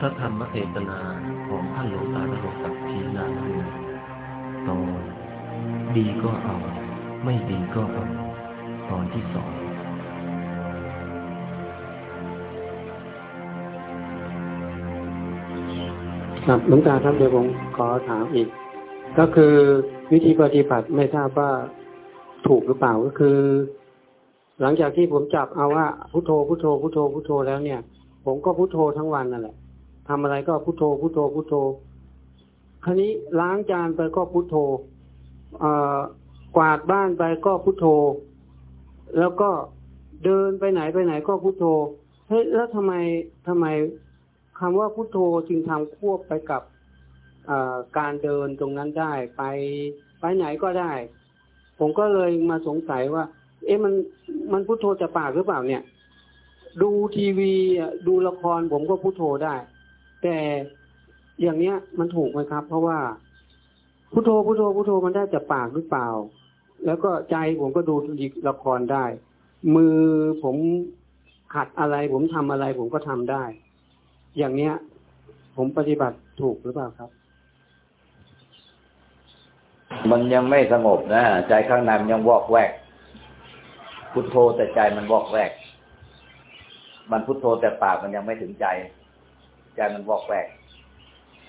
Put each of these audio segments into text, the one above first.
พระธรรมเทศนาของท่านหลวงตาตลกกับทีนาคือตอนดีก็เอา ไม่ดีก็เอา ตอนที่สองครับหลวงตาครับเดี๋ยวผมขอถามอีก ก็คือวิธีปฏิบัติไม่ทราบว่าถูกหรือเปล่าก็คือ หลังจากที่ผมจับเอาว่าพุโทโธพุโทโธพุโทโธพุโทโธแล้วเนี่ย ผมก็พุโทโธทั้งวันนั่นแหละ ทำอะไรก็พุโทโธพุโทโธพุโทโธคราวนี้ล้างจานไปก็พุโทโธเอ่อกวาดบ้านไปก็พุโทโธ แล้วก็เดินไปไหนไปไหนก็พุโทโธเฮ้ยแล้วทำไมทำไมคำว่าพุโทโธจึงทำควบไปกับเอ่อการเดินตรงนั้นได้ไปไปไหนก็ได้ ผมก็เลยมาสงสัยว่า เอ๊ะมันมันพุโทโธจะปากหรือเปล่าเนี่ย ดูทีวีดูละครผมก็พุโทโธได้ แต่อย่างเนี้ยมันถูกไหมครับ เพราะว่าพุโทโธพุโทโธพุโทโธมันได้จากปากหรือเปล่า แล้วก็ใจผมก็ดูละครได้ มือผมขัดอะไร ผมทำอะไร ผมก็ทำได้ อย่างเนี้ย ผมปฏิบัติถูกหรือเปล่าครับ มันยังไม่สงบนะใจข้างในมันยังวอกแวก พุทโธแต่ใจมันวอกแวก มันพุทโธแต่ปากมันยังไม่ถึงใจ ใจมันวอกแวก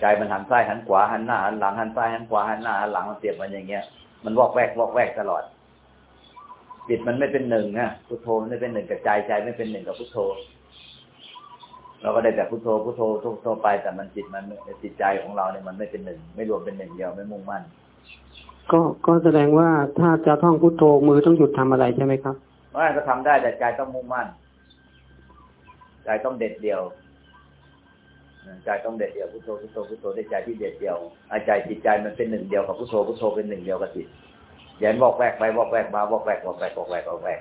ใจมันหันซ้ายหันขวาหันหน้าหันหลังหันซ้ายหันขวาหันหน้าหันหลังมันเสียบมันอย่างเงี้ยมันวอกแวกวอกแวกตลอดจิตมันไม่เป็นหนึ่งนะพุทโธไม่เป็นหนึ่งกับใจใจไม่เป็นหนึ่งกับพุทโธ เราก็ได้แต่พุทโธพุทโธพุทโธไป แต่มันจิตมันจิตใจของเราเนี่ยมันไม่เป็นหนึ่งไม่รวมเป็นหนึ่งเดียวไม่มุ่งมั่นก็ก็แสดงว่าถ้าจะท่องพุทโธมือต้องหยุดทำอะไรใช่ไหมครับว่าก็ทำได้แต่ใจต้องมุ่งมั่นใจต้องเด็ดเดียว ใจต้องเด็ดเดี่ยวพุทโธพุทโธพุทโธได้ใจที่เด็ดเดี่ยวอาใจจิตใจมันเป็นหนึ่งเดียวกับพุทโธพุทโธเป็นหนึ่งเดียวกับจิตอย่าให้บอกแวกไปบอกแวกมาบอกแวกบอกแวกบอกแวกบอกแวก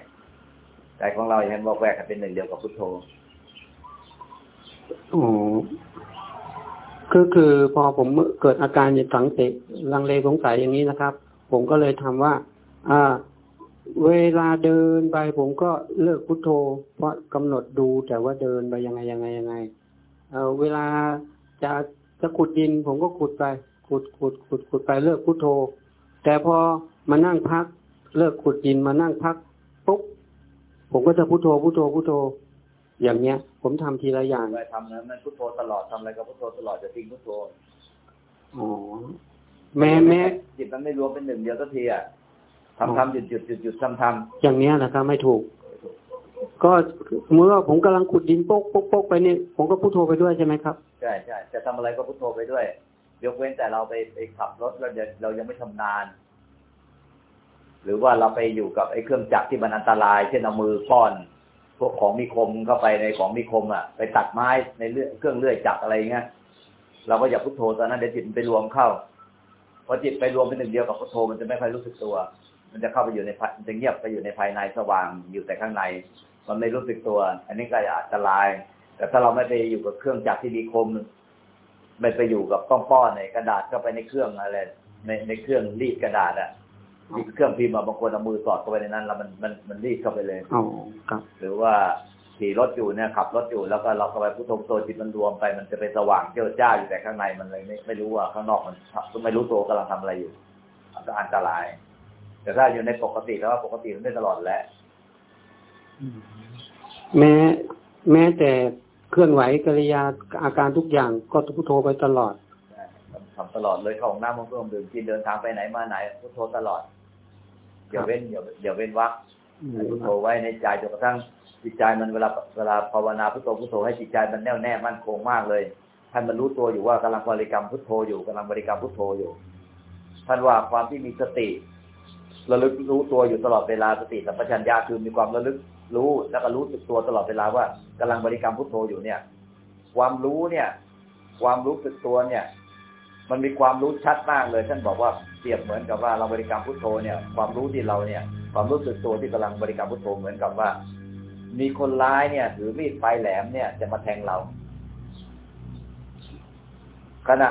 ใจของเราอย่าให้บอกแวกเป็นหนึ่งเดียวกับพุทโธอ๋อก็คือพอผมเกิดอาการสังเกตลังเลสงสัยอย่างนี้นะครับ ผมก็เลยทำว่า อ่า เวลาเดินไปผมก็เลิกพุทโธ เพราะกำหนดดูแต่ว่าเดินไปยังไงยังไงยังไง เออเวลาจะจะขุดดิน ผมก็ขุดไป ขุดขุดขุดขุดไปเลิกพุทโธ แต่พอมานั่งพัก เลิกขุดดินมานั่งพักปุ๊บผมก็จะพุทโธพุทโธพุทโธ อย่างเนี้ย ผมทำทีละอย่างไปทำนะมันพุทโธตลอดทำอะไรก็พุทโธตลอดจะทิ้งพุทโธอ๋อแม่แม่จิตมันไม่รวมเป็นหนึ่งเดียวสักทีอะทำทำหยุดหยุดหยุดหยุดทำทำอย่างเนี้ยนะครับไม่ถูก ก็สมมติว่าผมกำลังขุดดินโป๊กโป๊กโป๊กไปเนี่ยผมก็พุทโธไปด้วยใช่ไหมครับใช่ใช่จะทำอะไรก็พุทโธไปด้วย ยกเว้นแต่เราไปไปขับรถเดี๋ยวเรายังไม่ชำนาญหรือว่าเราไปอยู่กับไอ้เครื่องจักรที่มันอันตราย เช่นเอามือป้อน พวกของมีคมเข้าไปในของมีคมอะ ไปตัดไม้ในเลื่อยเครื่องเลื่อยจักรอะไรเงี้ยเราก็อย่าพุทโธตอนนั้นเดี๋ยวจิตมันไปรวมเข้าพอจิตไปรวมเป็นหนึ่งเดียวกับพุทโธมันจะไม่ค่อยรู้สึกตัว มันจะเข้าไปอยู่ในมันจะเงียบไปอยู่ในภายในสว่างอยู่แต่ข้างใน มันไม่รู้สึกตัว อันนี้ก็อันตราย แต่ถ้าเราไม่ไปอยู่กับเครื่องจักรที่มีคมไม่ไปอยู่กับก้องป้อนในกระดาษเข้าไปในเครื่องอะไรในในเครื่องรีดกระดาษอะมีเครื่องพิมพ์อะบางคนเอามือสอดเข้าไปในนั้น แล้วมันมันมันรีดเข้าไปเลยอ๋อครับ หรือว่าขี่รถอยู่เนี่ยขับรถอยู่แล้วก็เราเข้าไปพุทโธพุทโธจิตมันรวมไปมันจะไปสว่างเจ้าจ้าอยู่แต่ข้างในมันเลยไม่ไม่รู้ว่าข้างนอกมันไม่รู้ตัวกำลังทำอะไรอยู่มันก็อันตราย แต่ถ้าอยู่ในปกติแล้วปกติมันได้ตลอดแหละ แม้แม้แต่เคลื่อนไหวกิริยาอาการทุกอย่างก็พุทโธไปตลอดทำตลอดเลยเข้าห้องน้ำห้องเครื่องดื่มกินเดินทางไปไหนมาไหนพุทโธตลอดอย่าเว้นอย่าอย่าเว้นวรรคให้พุทโธไว้ในใจจนกระทั่งจิตใจมันเวลาเวลาภาวนาพุทโธพุทโธให้จิตใจมันแน่วแน่มั่นคงมากเลยท่านมันรู้ตัวอยู่ว่ากำลังบริกรรมพุทโธอยู่กำลังบริกรรมพุทโธอยู่ ท่านว่าความที่มีสติ ระลึกรู้ตัวอยู่ตลอดเวลาสติสัมปชัญญะคือมีความระลึก รู้แล้วก็รู้สึกตัวตลอดเวลาว่ากำลังบริกรรมพุทโธอยู่เนี่ย ความรู้เนี่ย ความรู้สึกตัวเนี่ย มันมีความรู้ชัดมากเลยท่านบอกว่าเปรียบเหมือนกับว่าเราบริกรรมพุทโธเนี่ย ความรู้ที่เราเนี่ย ความรู้สึกตัวที่กำลังบริกรรมพุทโธเหมือนกับว่า มีคนร้ายเนี่ยถือมีดปลายแหลมเนี่ยจะมาแทงเราขณะ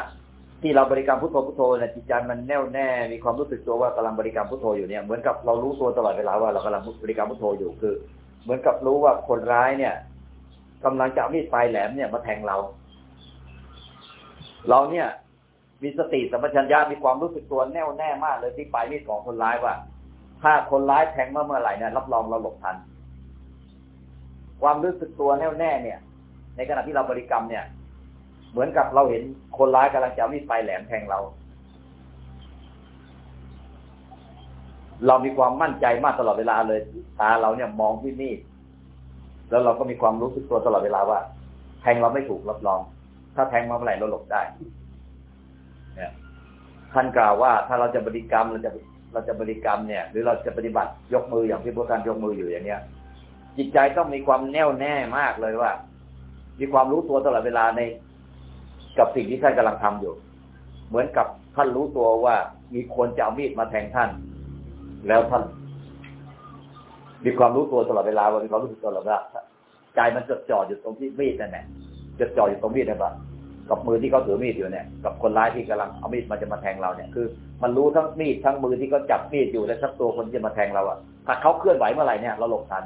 ที่เราบริกรรมพุทโธพุทโธเนี่ยจิตใจมันแน่วแน่มีความรู้สึกตัวว่ากำลังบริกรรมพุทโธอยู่เนี่ยเหมือนกับเรารู้ตัวตลอดเวลาว่าเรากำลังบริกรรมพุทโธอยู่คือ เหมือนกับรู้ว่าคนร้ายเนี่ยกำลังจะเอามีดปลายแหลมเนี่ยมาแทงเรา เราเนี่ย มีสติสัมปชัญญะมีความรู้สึกตัวแน่วแน่มากเลยที่ปลายมีดของคนร้ายว่า ถ้าคนร้ายแทงเมาเมื่อไหร่เนี่ยรับรองเราหลบทัน ความรู้สึกตัวแน่วแน่เนี่ย ในขณะที่เราบริกรรมเนี่ย เหมือนกับเราเห็นคนร้ายกำลังจะเอามีดปลายแหลมแทงเรา เรามีความมั่นใจมากตลอดเวลาเลยตาเราเนี่ยมองที่มีดแล้วเราก็มีความรู้สึกตัวตลอดเวลาว่า แทงเราไม่ถูกรับรอง ถ้าแทงมาเมื่อไหร่เราหลบได้เนี่ยท่านกล่าวว่าถ้าเราจะบริกรรมเราจะเราจะบริกรรมเนี่ย หรือเราจะปฏิบัติยกมืออย่างที่พวกท่านยกมืออยู่อย่างเนี้ยจิตใจต้องมีความแน่วแน่มากเลยว่า มีความรู้ตัวตลอดเวลาใน กับสิ่งที่ท่านกำลังทำอยู่ เหมือนกับท่านรู้ตัวว่ามีคนจะเอามีดมาแทงท่าน แล้วท่านมีความรู้ตัวตลอดเวลาว่ามีความรู้สึกตลอดเวลาใจมันจดจ่ออยู่ตรงที่มีดนั่นแหละจดจ่ออยู่ตรงมีดนั่นแหละกับมือที่เขาถือมีดอยู่เนี่ย กับคนร้ายที่กำลังเอามีดมาจะมาแทงเราเนี่ยคือ มันรู้ทั้งมีดทั้งมือที่เขาจับมีดอยู่และทั้งตัวคนที่จะมาแทงเราอะถ้าเขาเคลื่อนไหวเมื่อไหร่เนี่ยเราหลบทัน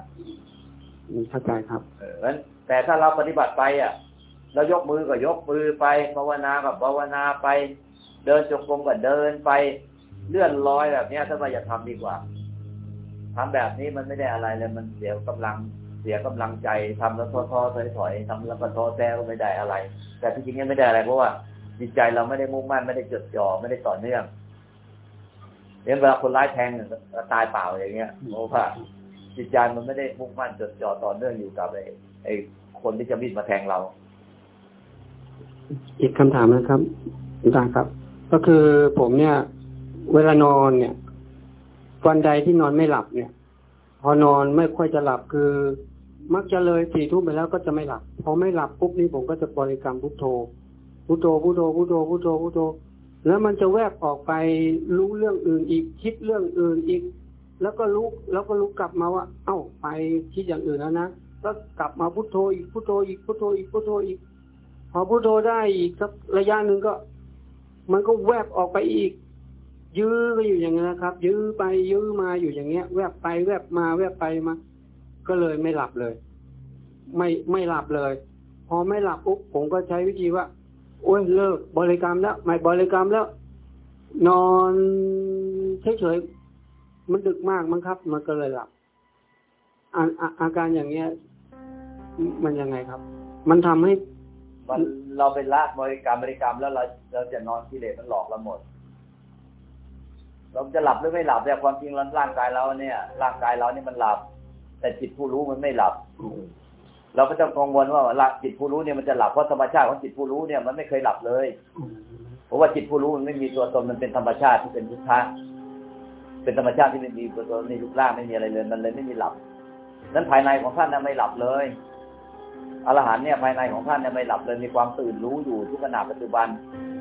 เข้าใจครับเอองั้นแต่ถ้าเราปฏิบัติไปอะเรายกมือก็ยกมือไปภาวนาก็ภาวนาไป เดินจงกรมก็เดินไป เลื่อนลอยแบบเนี้ยถ้าว่าอย่าทำดีกว่าทำแบบนี้มันไม่ได้อะไรเลยมันเสียกำลังเสียกำลังใจทำแล้วท้อท้อถอยถอยทำแล้วก็ท้อแท้ก็ไม่ได้อะไร แต่ที่จริงเนี่ยไม่ได้อะไรเพราะว่าจิตใจเราไม่ได้มุ่งมั่นไม่ได้จดจ่อไม่ได้ต่อเนื่องเรื่องเวลาคนร้ายแทงตายเปล่าอย่างเงี้ยเพราะว่าจิตใจมันไม่ได้มุ่งมั่นจดจ่อต่อเนื่องอยู่กับไอ้ไอ้คนที่จะมีดมาแทงเรา อีกคำถามนะครับคุณตาครับ ก็คือผมเนี่ย เวลานอนเนี่ยวันใดที่นอนไม่หลับเนี่ย พอนอนไม่ค่อยจะหลับคือ มักจะเลยสี่ทุ่มไปแล้วก็จะไม่หลับ พอไม่หลับปุ๊บนี่ผมก็จะบริกรรมพุทโธพุทโธพุทโธพุทโธพุทโธพุทโธ แล้วมันจะแวบออกไปรู้เรื่องอื่นอีกคิดเรื่องอื่นอีก แล้วก็ลุกแล้วก็ลุกกลับมาว่า เอ้าไปคิดอย่างอื่นแล้วนะก็กลับมาพุทโธอีกพุทโธอีกพุทโธอีกพุทโธอีก พอพุทโธได้อีกสักระยะหนึ่งก็ มันก็แวบออกไปอีก ยื้อก็อยู่อย่างนี้นะครับ ยื้อไปยื้อมาอยู่อย่างเงี้ย แวบไปแวบมาแวบไปมา ก็เลยไม่หลับเลย ไม่ไม่หลับเลย พอไม่หลับปุ๊บผมก็ใช้วิธีว่าโอ้ยเลิกบริกรรมแล้วไม่บริกรรมแล้ว นอนเฉยๆมันดึกมากมั้งครับ มันก็เลยหลับอาอาอาการอย่างเงี้ย มันยังไงครับ มันทำให้มันเราเป็นละบริกรรมบริกรรมแล้วเราเราจะนอนกิเลสมันหลอกเราหมด เราจะหลับหรือไม่หลับเนี่ยความจริงร่างกายเราเนี่ยร่างกายเรานี่มันหลับ แต่จิตผู้รู้มันไม่หลับ เราก็จะกังวลว่าจิตผู้รู้เนี่ยมันจะหลับเพราะธรรมชาติของจิตผู้รู้เนี่ยมันไม่เคยหลับเลยเพราะว่าจิตผู้รู้มันไม่มีตัวตนมันเป็นธรรมชาติที่เป็นทุกข์เป็นธรรมชาติที่ไม่มีตัวตนในรูปร่างไม่มีอะไรเลยมันเลยไม่มีหลับนั้นภายในของท่านน่ะไม่หลับเลยอรหันเนี่ยภายในของท่านเนี่ยไม่หลับเลยมีความตื่นรู้อยู่ทุกขณะปัจจุบัน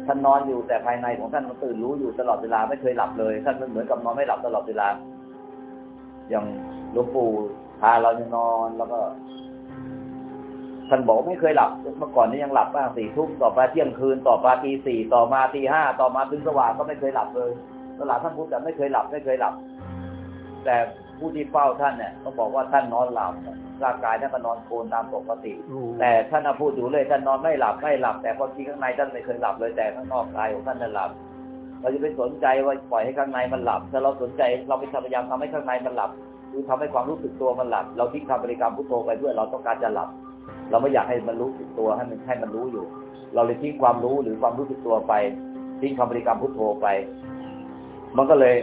ท่านนอนอยู่แต่ภายในของท่านมันตื่นรู้อยู่ตลอดเวลาไม่เคยหลับเลยท่านมันเหมือนกับนอนไม่หลับตลอดเวลา อย่างหลวงปู่พาเราจะนอนแล้วก็ท่านบอกไม่เคยหลับเมื่อก่อนนี้ยังหลับบ้างสี่ทุ่มต่อมาเที่ยงคืน ต่อมาตีสี่ต่อมาตีห้าต่อมาถึงสว่างก็ไม่เคยหลับเลยตลาดท่านพูดแต่ไม่เคยหลับไม่เคยหลับ แต่ผู้ที่เฝ้าท่านเนี่ยต้องบอกว่าท่านนอนหลับ ร่างกายท่านก็นอนโกนตามปกติ แต่ท่านน่ะพูดอยู่เลยท่านนอนไม่หลับไม่หลับ แต่ความจริงข้างในท่านไม่เคยหลับเลยแต่ข้างนอกกายของท่านน่ะหลับ เราจะไปสนใจว่าปล่อยให้ข้างในมันหลับถ้าเราสนใจเราไปพยายามทำให้ข้างในมันหลับ คือทำให้ความรู้สึกตัวมันหลับ เราทิ้งคำบริกรรมพุทโธไปเพื่อเราต้องการจะหลับ เราไม่อยากให้มันรู้สึกตัวให้มันให้มันรู้อยู่ เราเลยทิ้งความรู้หรือความรู้สึกตัวไป ทิ้งคำบริกรรมพุทโธไป มันก็เลย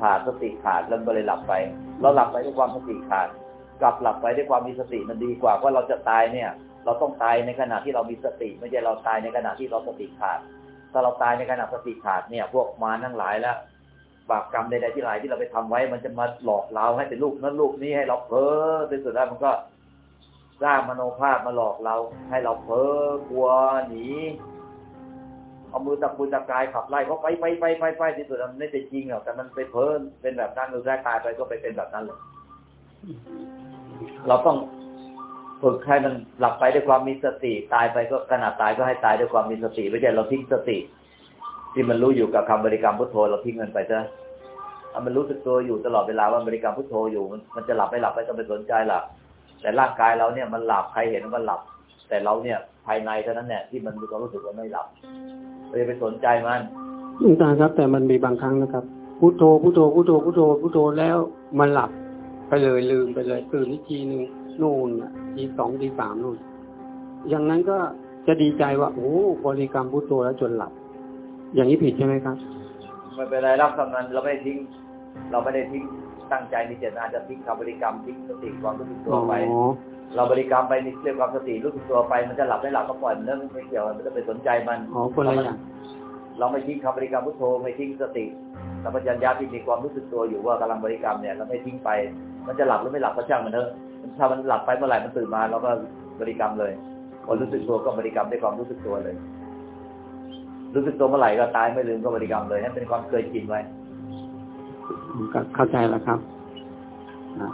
ขาดสติขาดแล้วก็เลยหลับไป เราหลับไปด้วยความสติขาด กลับหลับไปด้วยความมีสติมันดีกว่าเพราเราจะตายเนี่ย เราต้องตายในขณะที่เรามีสติ ไม่ใช่เราตายในขณะที่เราสติขาด ถ้าเราตายในขณะสติขาดเนี่ย พวกมารทั้งหลายแล้วบาปกรรมใดๆที่หลายที่เราไปทำไว้ มันจะมาหลอกเราให้เป็นลูกนั้นลูกนี้ให้เราเพ้อเป็นสุดท้ายมันก็สร้างมโนภาพมาหลอกเรา ให้เราเพ้อกลัวหนีเอามือตะปูตะกายขับไล่เขาไปไปไปไปไปที่สุดมันไม่เป็นจริงหรอกแต่มันไปเพ้อเป็นแบบนั้นเราได้ตายไปก็ไปเป็นแบบนั้นเลย เราต้องฝึกให้มันหลับไปด้วยความมีสติ ตายไปก็ขนาดตายก็ให้ตายด้วยความมีสติไม่ใช่เราทิ้งสติ ที่มันรู้อยู่กับคำบริกรรมพุทโธเราทิ้งมันไปซะเอามันรู้สึกตัวอยู่ตลอดเวลาว่าบริกรรมพุทโธอยู่มันจะหลับไม่หลับไม่ต้องไปสนใจหลับแต่ร่างกายเราเนี่ยมันหลับใครเห็นมันหลับ แต่เราเนี่ยภายในเท่านั้นเนี่ยที่มันมีความรู้สึกว่าไม่หลับเลยไปสนใจมันหลวงตาครับ แต่มันมีบางครั้งนะครับพุทโธพุทโธพุทโธพุทโธพุทโธแล้วมันหลับ ไปเลยลืมไปเลยตื่นอีกทีหนึ่งนู่นน่ะทีสองทีสามนู่นอย่างนั้นก็จะดีใจว่า โอ้บริกรรมพุทโธแล้วจนหลับ อย่างนี้ผิดใช่ไหมครับไม่เป็นไรรับคำนั้นเราไม่ได้ทิ้ง เราไม่ได้ทิ้งตั้งใจมีเจตนาจะทิ้งคำบริกรรมทิ้งสติความรู้สึกตัวอ๋อไปเราบริกรรมไปนี่เรื่องความสติรู้สึกตัวไปมันจะหลับไม่หลับก็ปล่อยมันเรื่องไม่เกี่ยวมันจะไปสนใจมันอ๋อคนละอย่าง เราไม่ทิ้งคำบริกรรมพุทโธไม่ทิ้งสติสัมปชัญญะที่มีความรู้สึกตัวอยู่ว่ากำลังบริกรรมเนี่ยเราไม่ทิ้งไป มันจะหลับหรือไม่หลับก็ช่างมันเถอะถ้ามันหลับไปเมื่อไหร่มันตื่นมาเราก็บริกรรมเลยพอรู้สึกตัวก็บริกรรมด้วยความรู้สึกตัวเลย รู้สึกตัวเมื่อไหร่ก็ตายไม่ลืมก็บริกรรมเลยนั่นเป็นความเคยชินไว้ก็เข้าใจแล้วครับอ่า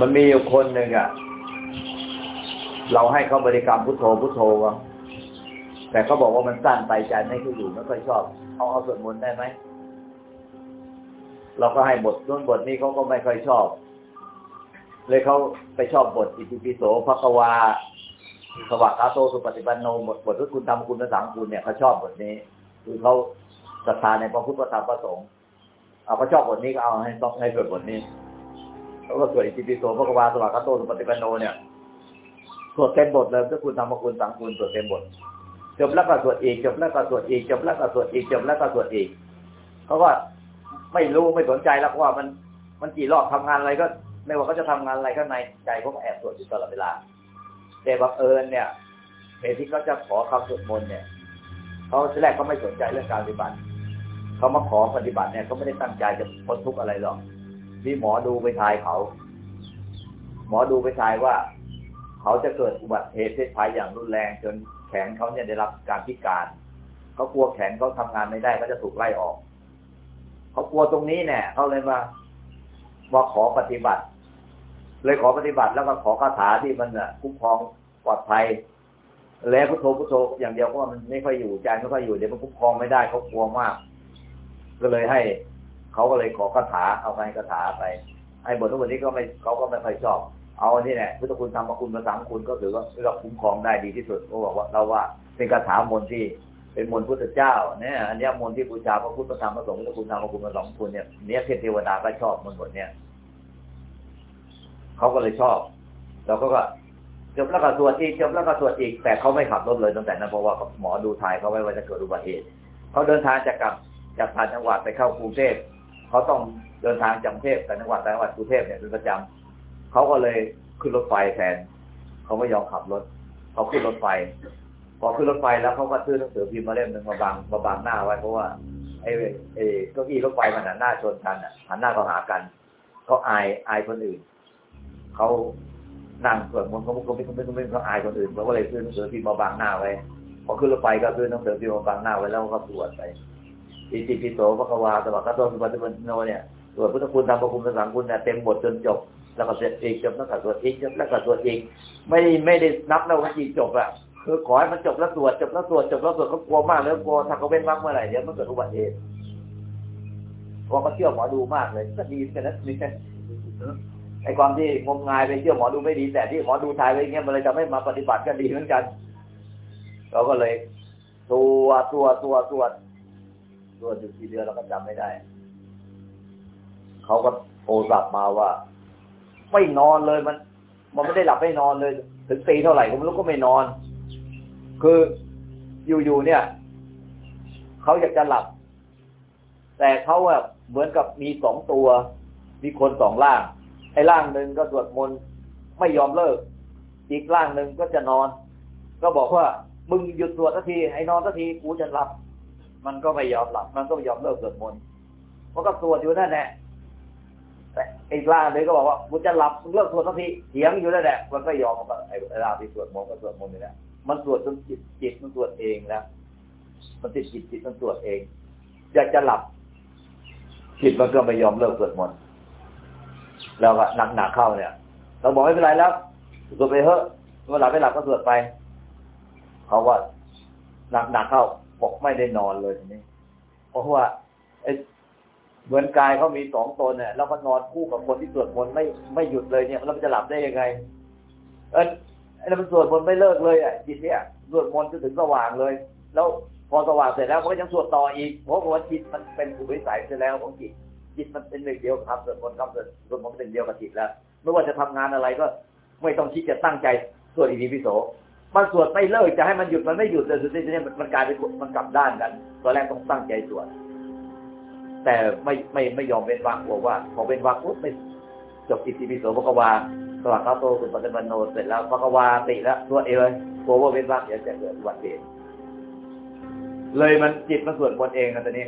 มันมีอยู่คนหนึ่งอะ เราให้เขาบริกรรมพุทโธพุทโธแต่เขาบอกว่ามันสั้นไปใจไม่ค่อยอยู่ไม่ค่อยชอบเอาเอาสวดมนต์ได้ไหมเราก็ให้บทนู้นบทนี้เขาก็ไม่ค่อยชอบ เลยเขาไปชอบบทอิติปิโสภควาสวัสดิ์าโตสุปฏิปันโนบทบทที่คุณทำคุณภาษาคุณเนี่ยเขาชอบบทนี้ คือเขาศรัทธาในพระพุทธพระธรรมพระสงฆ์เอาเขาชอบบทนี้ก็เอาให้ต้องให้สวดบทนี้เขาก็สวดอิติปิโสพระกวาสวากขาโตสุปฏิปันโนเนี่ย สวดเต็มบทเลยถ้าคุณทำมคุณสังคุณสวดเต็มบทจบแล้วก็สวดอีกจบแล้วก็สวดอีกจบแล้วก็สวดอีกจบแล้วก็สวดอีกเขาก็ไม่รู้ไม่สนใจแล้วเพราะว่ามันมันกี่รอบทำงานอะไรก็ไม่ว่าเขาจะทำงานอะไรข้างในใจเขาแอบสวดอยู่ตลอดเวลา แต่บังเอิญเนี่ยเหตุที่เขาจะขอคำสวดมนต์เนี่ยเขาทีแรกเขาไม่สนใจเรื่องการปฏิบัติเขามาขอปฏิบัติเนี่ยเขาไม่ได้ตั้งใจจะพ้นทุกข์อะไรหรอกมีหมอดูไปทายเขา หมอดูไปทายว่า เขาจะเกิดอุบัติเหตุเพศภัยอย่างรุนแรงจนแขนเขาเนี่ยได้รับการพิการเขากลัวแขนเขาทำงานไม่ได้เขาจะถูกไล่ออกเขากลัวตรงนี้เนี่ยเขาเลยมาว่าขอปฏิบัติ เลยขอปฏิบัติแล้วก็ขอคาถาที่มันน่ะคุ้มครองปลอดภัยแล้วพุทโธพุทโธอย่างเดียวก็มันไม่ค่อยอยู่ใจไม่ค่อยอยู่เดี๋ยวมันคุ้มครองไม่ได้เขากลัวมาก ก็เลยให้เขาก็เลยขอคาถาเอาไปคาถาไปไอ้บททั้งหมดนี้ก็ไม่เขาก็ไม่ค่อยชอบ เอาอันนี้แหละพุทธคุณธรรมคุณภาษาคุณก็ถือว่าเราคุ้มครองได้ดีที่สุดเขาบอกว่าเราว่าเป็นคาถามนที่เป็นมนต์พุทธเจ้าเนี่ยอันนี้มนที่บูชาพระพุทธธรรมพระสงฆ์พุทธคุณธรรมพระคุณพระสงฆ์คุณเนี่ยเนี้ยเทวดาก็ชอบมนต์บทเนี้ยเขาก็เลยชอบเราก็ก็จบแล้วก็สวดอีกจบแล้วก็สวดอีก แต่เขาไม่ขับรถเลยตั้งแต่นั้นเพราะว่าหมอดูทายเขาไว้ว่าจะเกิดอุบัติเหตุเขาเดินทางจากกลับจากต่างจังหวัดไปเข้ากรุงเทพเขาต้องเดินทางจากกรุงเทพแต่จังหวัดแต่จังหวัดกรุงเทพเนี่ยเป็นประจำ เขาก็เลยขึ้นรถไฟแทนเขาไม่ยอมขับรถเขาขึ้นรถไฟ พอขึ้นรถไฟแล้วเขาก็ซื้อหนังสือพิมพ์มาเล่มหนึ่งมาบังมาบังหน้าไว้เพราะว่าไอ้ไอ้เก้าอี้รถไฟมันหันหน้าชนกันอะหันหน้าเข้าหากันเขาอายอายคนอื่นเขานั่งสวดมนเขาเขาไม่เขาไม่เขาไม่เขาอายคนอื่นเขาก็เลยซื้อหนังสือพิมพ์มาบังหน้าไว้พอขึ้นรถไฟก็ซื้อหนังสือพิมพ์มาบังหน้าไว้แล้วก็สวดไปอิติปิโสภควาสวัสดิ์โตสุปฏิปันโนเนี่ยสวดพุทธคุณธรรมพระคุณสังคุณเนี่ยเต็มบทจนจบ แล้วก็เสร็จอีกจบแล้วก็สวดอีกจบแล้วก็สวดอีกไม่ไม่ได้นับแล้วว่ากี่จบอะคือขอให้มันจบแล้วสวดจบแล้วสวดจบแล้วสวดก็กลัวมากแล้วกลัวถ้าเขาเว้นวักเมื่อไหร่เดี๋ยวมันเกิดอุบัติเหตุพราะเขาเชื่อหมอดูมากเลยก็ดีกันนะนี่ไอ้ความที่งมงายไปเชื่อหมอดูไม่ดี แต่ที่หมอดูทายไว้อย่างเงี้ยมันเลยทำให้มาปฏิบัติก็ดีเหมือนกันเราก็เลยตัวตัวตัวตัวตัวอยู่กี่เดือนเราก็จำไม่ได้ เขาก็โทรศัพท์มาว่า ไม่นอนเลยมัน มันไม่ได้หลับไม่นอนเลย ถึงตีเท่าไหร่ก็ไม่รู้ก็ไม่นอน คืออยู่ๆเนี่ยเขาอยากจะหลับ แต่เขาอะเหมือนกับมีสองตัว มีคนสองร่าง ไอ้ร่างหนึ่งก็สวดมนต์ไม่ยอมเลิก อีกร่างหนึ่งก็จะนอน ก็บอกว่ามึงหยุดสวดสักทีให้นอนสักทีกูจะหลับ มันก็ไม่ยอมหลับ มันก็ไม่ยอมเลิกสวดมนต์มันก็สวดอยู่นั่นแหละ แต่อีกล่างเลยก็บอกว่ากูจะหลับมึงเลิกสวดสักทีเถียงอยู่นั่นแหละมันก็ยอมมันก็ไอ้เวลาที่สวดมนต์ก็สวดมนต์นี่แหละมันสวดจนจิตจิตมันสวดเองแล้วมันติดจิตจิตมันสวดเองอยากจะหลับจิตมันก็ไม่ยอมเลิกสวดมนต์แล้วก็หนักหนักเข้าเนี่ย เราบอกไม่เป็นไรแล้วสวดไปเถอะเมื่อหลับไม่หลับก็สวดไปเขาว่าหนักหนักเข้าบอกไม่ได้นอนเลยทีนี้เพราะว่าไอ้ เหมือนกายเขามีสองตนเนี่ยแล้วก็นอนคู่กับคนที่สวดมนต์ไม่ไม่หยุดเลยเนี่ยแล้วมันจะหลับได้ยังไง เออไอ้นั่นมันสวดมนต์ไม่เลิกเลยอะจิตเนี่ยสวดมนต์จนถึงสว่างเลย แล้วพอสว่างเสร็จแล้วมันก็ยังสวดต่ออีกเพราะว่าจิตมันเป็นอุปนิสัยเสร็จแล้วของจิตจิตมันเป็นหนึ่งเดียวครับสวดมนต์ครับสวดสวดมนต์เป็นเดียวกับจิตแล้วไม่ว่าจะทำงานอะไรก็ไม่ต้องคิดจะตั้งใจสวดอิติปิโสมันสวดไม่เลิกจะให้มันหยุดมันไม่หยุดแต่สุดท้ายเนี่ยมันกลายเป็นมันกลับด้านกันตอนแรกต้องตั้งใจสวด แต่ไม่ไม่ไม่ยอมเป็นวักบอกว่าพอเป็นวักปุ๊บไม่จบอิติปิโสพระกวาสวัสดิ์โตสุปฏิปันโนเสร็จแล้วพระกวาติแล้วสวเองเลยกลัวว่าเป็นวักเดี๋ยวจะเกิดอุบัติเหตุเลยมันจิตมันสวดมนต์เองนะตอนนี้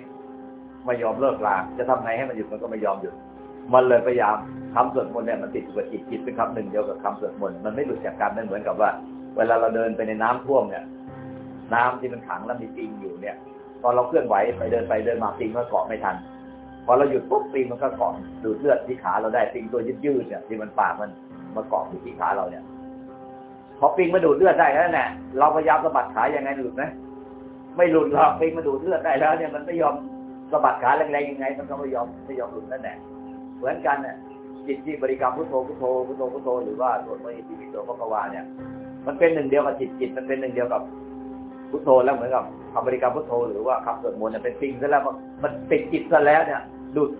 ไม่ยอมเลิกลาจะทำไงให้มันหยุดมันก็ไม่ยอมหยุดมันเลยพยายามคำสวดมนต์เนี่ยมันติดอยู่กับจิตจิตเป็นคำหนึ่งเดียวกับคำสวดมนต์มันไม่หลุดจากกันมันเหมือนกับว่า เวลาเราเดินไปในน้ำท่วมเนี่ย น้ำที่มันขังแล้วมีปิงอยู่เนี่ย ตอเราเคลื่อนไหวไปเดินไปเดินมาปิงก็เกาะไม่ทัน พอเราหยุดปุ๊บปิงมันก็เกาะดูดเลือดที่ขาเราได้ปิงตัวยืดๆเนี่ยที่มันปากมันมาเกาะอยู่ที่ขาเราเนี่ยพอปิงมาดูดเลือดได้แล้วเนี่ยเราพยายามสะบัดขายังไงหลุดไหมไม่หลุดหรอกปิงมาดูดเลือดได้แล้วเนี่ยมันไม่ยอมสะบัดขาแรงๆยังไง มันก็ไม่ยอมไม่ยอมหลุดนั่นแหละเหมือนกันเนี่ยจิตที่บริกรรมพุทโธพุทโธพุทโธพุทโธหรือว่าสวดมนต์อิติปิโสพระกวาเนี่ย มันเป็นหนึ่งเดียวกับจิตจิตมันเป็นหนึ่งเดียวกับ พุทโธแล้วเหมือนกับคำบริกรรมพุทโธหรือว่าคำสวดมนต์เป็นปิงซะแล้วมันติดจิตซะแล้วเนี่ยดูด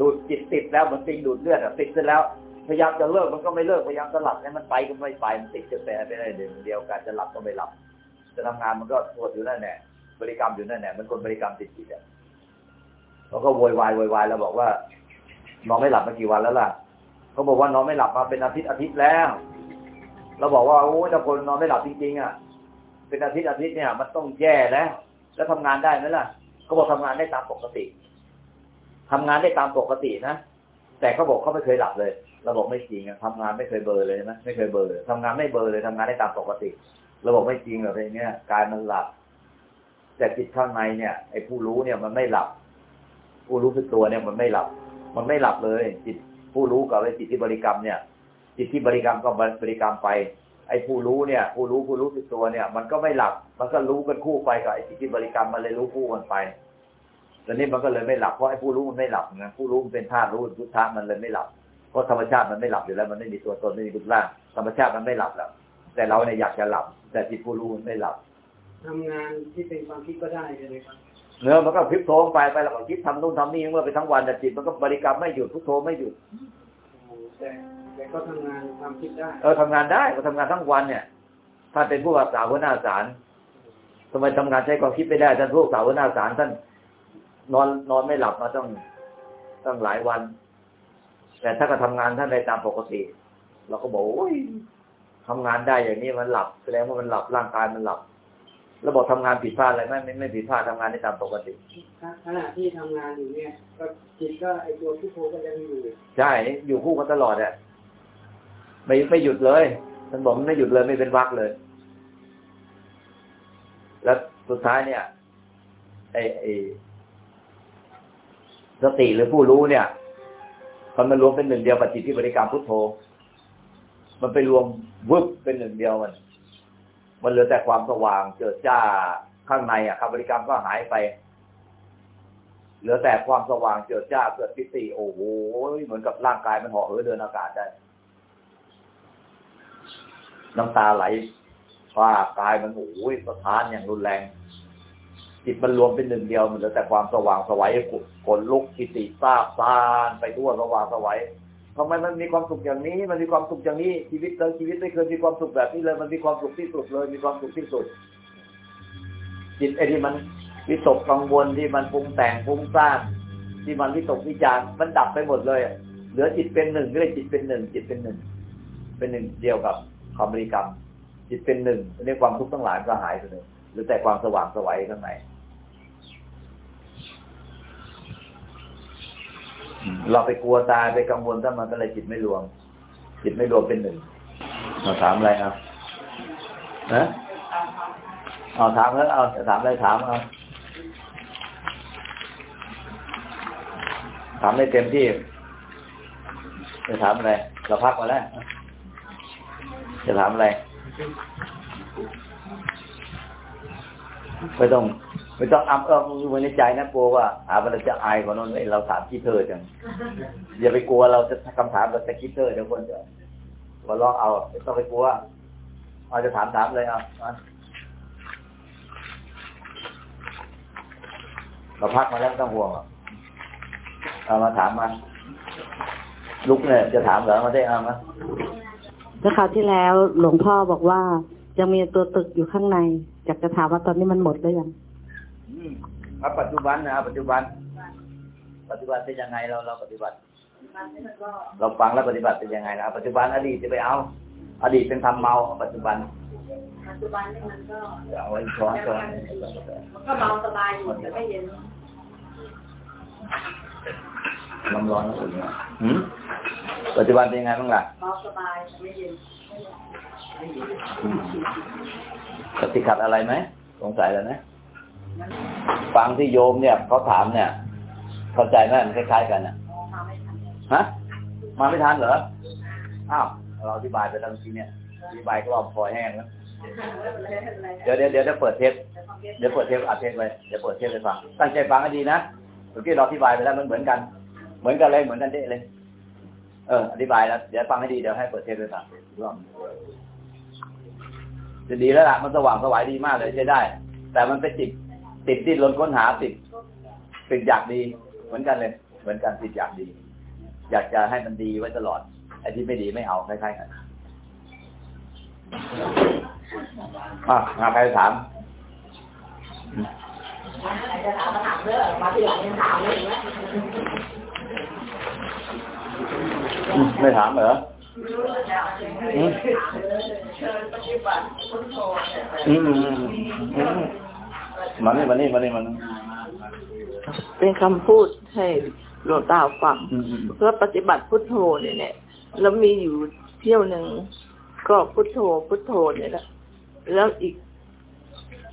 ดูดจิตติดแล้วเหมือนปิงดูดเลือดอะติดซะแล้วพยายามจะเลิกมันก็ไม่เลิกพยายามจะหลับให้มันไปก็ไม่ไปมันติดจะแปรไปได้หนึ่งเดียวกันจะหลับก็ไม่หลับ จะทำงานมันก็สวดอยู่นั่นแหละบริกรรมอยู่นั่นแหละมันคนบริกรรมติดจิตอะเขาก็โวยวายโวยวายแล้วบอกว่านอนไม่หลับมากี่วันแล้วล่ะเขาบอกว่านอนไม่หลับมาเป็นอาทิตย์อาทิตย์แล้วเราบอกว่าโอ้ยถ้าคนนอนไม่หลับจริงๆอะ เป็นอาทิตย์อาทิตย์เนี่ย มันต้องแย่แล้ว แล้วทำงานได้ไหมล่ะเขาบอกทำงานได้ตามปกติทำงานได้ตามปกตินะแต่เขาบอกเขาไม่เคยหลับเลยเราบอกไม่จริงอะทำงานไม่เคยเบลอเลยนะไม่เคยเบลอทำงานไม่เบลอเลยทำงานได้ตามปกติเราบอกไม่จริงหรอกไอ้เนี่ยกายมันหลับ แต่จิตข้างในเนี่ยไอ้ผู้รู้เนี่ยมันไม่หลับ ผู้รู้คือตัวเนี่ยมันไม่หลับ มันไม่หลับเลย จิตผู้รู้กับไอ้จิตที่บริกรรมเนี่ย จิตที่บริกรรมก็บริกรรมไป ไอ้ผู้รู้เนี่ย ผู้รู้ผู้รู้สึกตัวเนี่ย มันก็ไม่หลับ มันก็รู้กันคู่ไปกับไอ้จิตที่บริกรรมมันเลยรู้คู่กันไปตอนนี้มันก็เลยไม่หลับเพราะไอ้ผู้รู้มันไม่หลับนะผู้รู้มันเป็นธาตุรู้พุทธะมันเลยไม่หลับเพราะธรรมชาติมันไม่หลับอยู่แล้ว มันไม่มีตัวตนไม่มีรูปร่างธรรมชาติมันไม่หลับแล้วแต่เราเนี่ยอยากจะหลับ แต่จิตผู้รู้มันไม่หลับทำงานที่เป็นความคิดก็ได้ใช่ไหมครับเนื้อมันก็พลิกโทงไปไปแล้วก็คิดทำนู่นทำนี่เมื่อไปทั้งวันแต่จิตมันก็บริกรรมไม่หยุดพุทโธไม่หยุด แต่แต่ก็ทำงานความคิดได้ เออทำงานได้ก็ทำงานทั้งวันเนี่ยท่านเป็นผู้รักษาหัวหน้าศาลทำไมทำงานใช้ความคิดไม่ได้ท่านผู้รักษาหัวหน้าศาลท่าน นอนนอนไม่หลับมาตั้งตั้งหลายวัน แต่ถ้าก็ทำงานท่านได้ตามปกติ เราก็บอกโอ้ยทำงานได้อย่างนี้มันหลับแสดงว่ามันหลับร่างกายมันหลับแล้วบอกทำงานผิดพลาดอะไรไหมไม่ไม่ผิดพลาดทำงานได้ตามปกติขณะที่ทำงานอยู่เนี่ยก็จิตก็ไอตัวพุทโธก็ยังอยู่ใช่อยู่คู่กันตลอดอะ ไม่ไม่หยุดเลยท่านบอกมันไม่หยุดเลยไม่เป็นวักเลย แล้วสุดท้ายเนี่ยไอ้ไอ้สติหรือผู้รู้เนี่ยมันมารวมเป็นหนึ่งเดียวกับจิตที่บริกรรมพุทโธ มันไปรวมวึบเป็นหนึ่งเดียวมัน มันเหลือแต่ความสว่างเจิดจ้าข้างในอะคำบริกรรมก็หายไป เหลือแต่ความสว่างเจิดจ้าเกิดปิติโอ้โหเหมือนกับร่างกายมันห่อเหินเดินอากาศได้ น้ำตาไหลฟ้ากายมันโอ้ยสะท้านอย่างรุนแรง จิตมันรวมเป็นหนึ่งเดียวมันเหลือแต่ความสว่างสวัยขนลุกกิติซาบซานไปทั่วสว่างสวัยทำไมมันมีความสุขอย่างนี้ มันมีความสุขอย่างนี้ ชีวิตเลยชีวิตไม่เคยมีความสุขแบบนี้เลย มันมีความสุขที่สุดเลย มีความสุขที่สุด จิตไอ้ที่มันวิตกกังวลที่มันปรุงแต่งปรุงสร้างที่มันวิตกวิจารมันดับไปหมดเลย เหลือจิตเป็นหนึ่งก็เลยจิตเป็นหนึ่งจิตเป็นหนึ่ง เป็นหนึ่งเดียวกับ คำบริกรรม จิตเป็นหนึ่งในความทุกข์ทั้งหลายก็หายไปเลยเหรือแต่ความสว่างสวัยข้างในอืมเราไปกลัวตายไปกังวลถ้ามันก็เลยจิตไม่รวม จิตไม่รวมเป็นหนึ่งเราถามอะไรเอานะเอาถามแล้วเอาจะถามอะไรถามเอาถามได้เต็มที่จะถามอะไรเราพักมาแล้ว จะถามอะไร ไม่ต้อง ไม่ต้องอัพเอิบไว้ในใจนะกลัวว่าหาว่าเราจะอายกว่านั้นเราถามคิดเธอจังอย่าไปกลัวเราจะคำถามเราจะคิดเธอเดี๋ยวคนจะหัวเราะเอาไม่ต้องไปกลัวเอาจะถามถามเลยเอาเอาเราพักมาแล้วต้องห่วงหรอกเอามาถามมาลุกเนี่ยจะถามเหรอมาได้เอามา แล้วคราวที่แล้วหลวงพ่อบอกว่ายังมีตัวตึกอยู่ข้างในอยากจะถามว่าตอนนี้มันหมดหรือยังอืมเอาปัจจุบันนะเอาปัจจุบัน ปัจจุบันเป็นยังไงเราเราปฏิบัติ เราฟังแล้วปฏิบัติเป็นยังไงนะเอาปัจจุบันอดีตจะไปเอา อดีตเป็นทำเมาเอาปัจจุบันปัจจุบันนี่มันก็เอาไว้ช้อนช้อนมันก็เบาสบายอยู่แต่ไม่เย็น น้ำร้อนอุ่นเนี่ยหืมปัจจุบันเป็นยังไงบ้างล่ะสบายไม่เย็นปฏิขัดอะไรไหมสงสัยอะไรไหมฟังที่โยมเนี่ยเขาถามเนี่ย เข้าใจไหมมันคล้ายๆกันน่ะฮะมาไม่ทันเหรออ้าวเราอธิบายไปตั้งทีเนี่ยอธิบายก็รอบคอแห้งแล้วเดี๋ยวเดี๋ยวเดี๋ยวเปิดเทปเดี๋ยวเปิดเทปอัดเทปไปเดี๋ยวเปิดเทปไปฟังตั้งใจฟังให้ดีนะ เมื่อกี้เราอธิบายไปแล้วมันเหมือนกัน เหมือนกันเลยเหมือนกันเด้เลย เออ อธิบายแล้วเดี๋ยวฟังให้ดีเดี๋ยวให้เปิดเทปไปฟังรอบจะดีแล้วล่ะมันสว่างสวายดีมากเลยใช้ได้ แต่มันไปติดติดที่ลนค้นหาติดติดอยากดี เหมือนกันเลย เหมือนกันติดอยากดี อยากจะให้มันดีไว้ตลอดไอ้ที่ไม่ดีไม่เอาคล้ายๆกันอะมาใครถาม จะถามมาถามเรื่องมาทีหลังยังถามเลยนะอืมไม่ถามเหรออืมเชิญปฏิบัติพุทโธอืมอืมอืมมานี่มานี่มานี่มานี่เป็นคำพูดให้หลวงตาฟังอืมอืมเพื่อปฏิบัติพุทโธเนี่ยแหละแล้วมีอยู่เที่ยวหนึ่งก็พุทโธพุทโธเนี่ยแหละแล้วอีก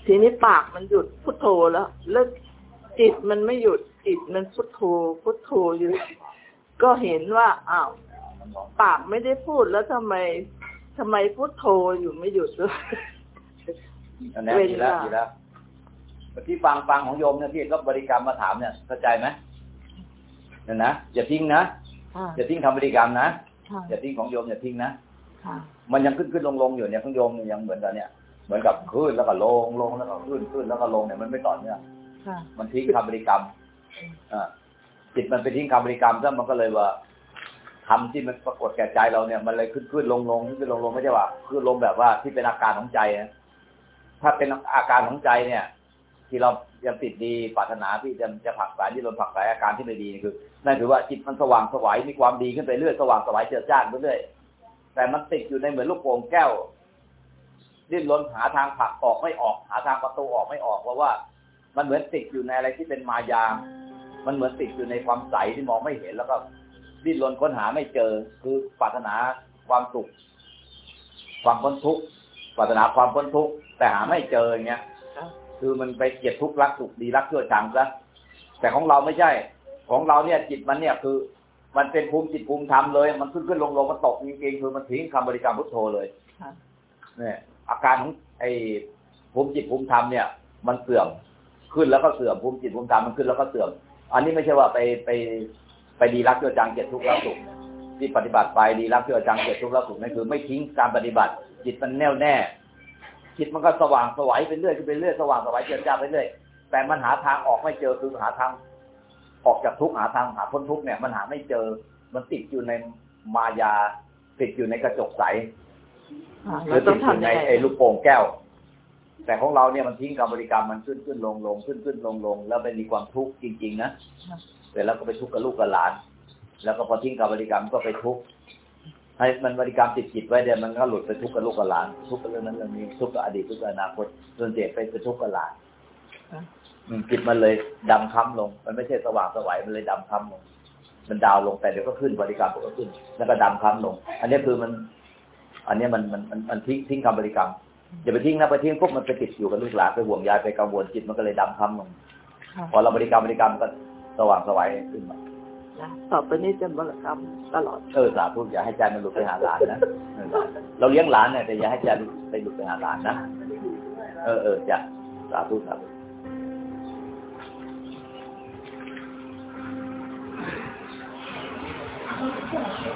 ทีนี้ปากมันหยุดพุทโธแล้วแล้วจิตมันไม่หยุดจิตมันพุทโธพุทโธอยู่ ก็เห็นว่าอ้าวปากไม่ได้พูดแล้วทำไมทำไมพุทโธอยู่ไม่หยุดด้วยอันนี้ดีแล้วดีแล้วเมื่อกี้ฟังฟังของโยมเนี่ยที่ก็บริกรรมมาถามเนี่ยเข้าใจไหมเนี่ยนะอย่าทิ้งนะค่ะอย่าทิ้งคำบริกรรมนะค่ะอย่าทิ้งของโยมอย่าทิ้งนะค่ะมันยังขึ้นขึ้นลงลงอยู่เนี่ยของโยมเนี่ยยังเหมือนกันเนี่ย เหมือนกับขึ้นแล้วก็ลงลงแล้วก็ขึ้นขึ้นแล้วก็ลงเนี่ยมันไม่ต่อเนื่องค่ะมันทิ้งคำบริกรรมอ่าจิตมันไปทิ้งคำบริกรรมซะมันก็เลยว่าคำที่มันปรากฏแก่ใจเราเนี่ยมันเลยขึ้นขึ้นลงลงขึ้นลงลงไม่ใช่ว่าขึ้นลงแบบว่าที่เป็นอาการของใจนะถ้าเป็นอาการของใจเนี่ย ที่เรายังติดดีปรารถนาที่จะจะผลักสายที่ลนผลักสายอาการที่ไม่ดีนี่คือนั่นคือว่าจิตมันสว่างสวายมีความดีขึ้นไปเรื่อยสว่างสวายเจิดจ้านไปเรื่อยแต่มันติดอยู่ในเหมือนลูกโป่งแก้ว ดิ้นรนหาทางผลักออกไม่ออก หาทางประตูออกไม่ออกเพราะว่า มันเหมือนติดอยู่ในอะไรที่เป็นมายา มันเหมือนติดอยู่ในความใสที่มองไม่เห็นแล้วก็ดิ้นรนค้นหาไม่เจอ คือปรารถนาความสุข ความพ้นทุกข์ปรารถนาความพ้นทุกข์แต่หาไม่เจออย่างเงี้ยคือมันไปเกลียดทุกข์รักสุขดีรักชั่วชังซะแต่ของเราไม่ใช่ ของเราเนี่ยจิตมันเนี่ยคือ มันเป็นภูมิจิตภูมิธรรมเลย มันขึ้นขึ้นลงลงมันตกจริงๆคือมันทิ้งคำบริกรรมพุทโธเลยค่ะเนี่ย อาการของไอ้ภูมิจิตภูมิธรรมเนี่ย มันเสื่อมขึ้นแล้วก็เสื่อมภูมิจิตภูมิธรรมมันขึ้นแล้วก็เสื่อม อันนี้ไม่ใช่ว่าไปไปไปดีรักชั่วจังเกียดทุกข์รักสุขที่ปฏิบัติไปดีรักชั่วจังเกียดทุกข์รักสุขนั่นคือ ไม่ทิ้งการปฏิบัติ จิตมันแน่วแน่ จิตมันก็สว่างสวัยไปเรื่อยขึ้นไปเรื่อยสว่างสวัยเจิดจ้าไปเรื่อยแต่มันหาทางออกไม่เจอคือหาทางออกจากทุกข์หาทางหาพ้นทุกข์เนี่ยมันหาไม่เจอมันติดอยู่ในมายาติดอยู่ในกระจกใส ค่ะหรืเราอต้ติองดอยู่ทำในยังไงไอ้ลูกโป่งแก้ว แต่ของเราเนี่ยมันทิ้งกรรมบริกรรมมันขึ้นขึ้นลงลงขึ้นขึ้นลงลงแล้วไปมีความทุกข์จริง ๆ นะเสร็จแล้วก็ไปทุกข์กับลูกกับหลาน แล้วก็พอทิ้งกรรมบริกรรมก็ไปทุกข์ให้มันบริกรรมติดจิตไว้เดี๋ยวมันก็หลุดไปทุกข์กับลูกกับหลาน ทุกข์กับเรื่องนั้นเรื่องนี้ทุกข์กับอดีตทุกข์กับอนาคตจนเจ็บไปไปทุกข์กับหลานค่ะอืมจิตมันเลยดำค้ำลง มันไม่ใช่สว่างสวัยมันเลยดำค้ำลง มันดาวลงแต่เดี๋ยวก็ขึ้นบริกรรมก็ขึ้น แล้วก็ดำค้ำลง อันนี้คือมัน อันนี้มันมันมันมันทิ้งทิ้งคำบริกรรมอย่าไปทิ้งนะไปทิ้งปุ๊บมันไปติดอยู่กับลูกหลานไปห่วงใยไปกังวลจิตมันก็เลยดำค้ำลงค่ะพอเราบริกรรมบริกรรมก็สว่างสวัยขึ้นมานะต่อไปนี้จะบริกรรมตลอดเออสาธุอย่าให้ใจมันหลุดไปหาหลานนะเออเราเลี้ยงหลานเนี่ยแต่อย่าให้ใจไปหลุดไปหาหลานนะเออเออจ้ะสาธุสาธุ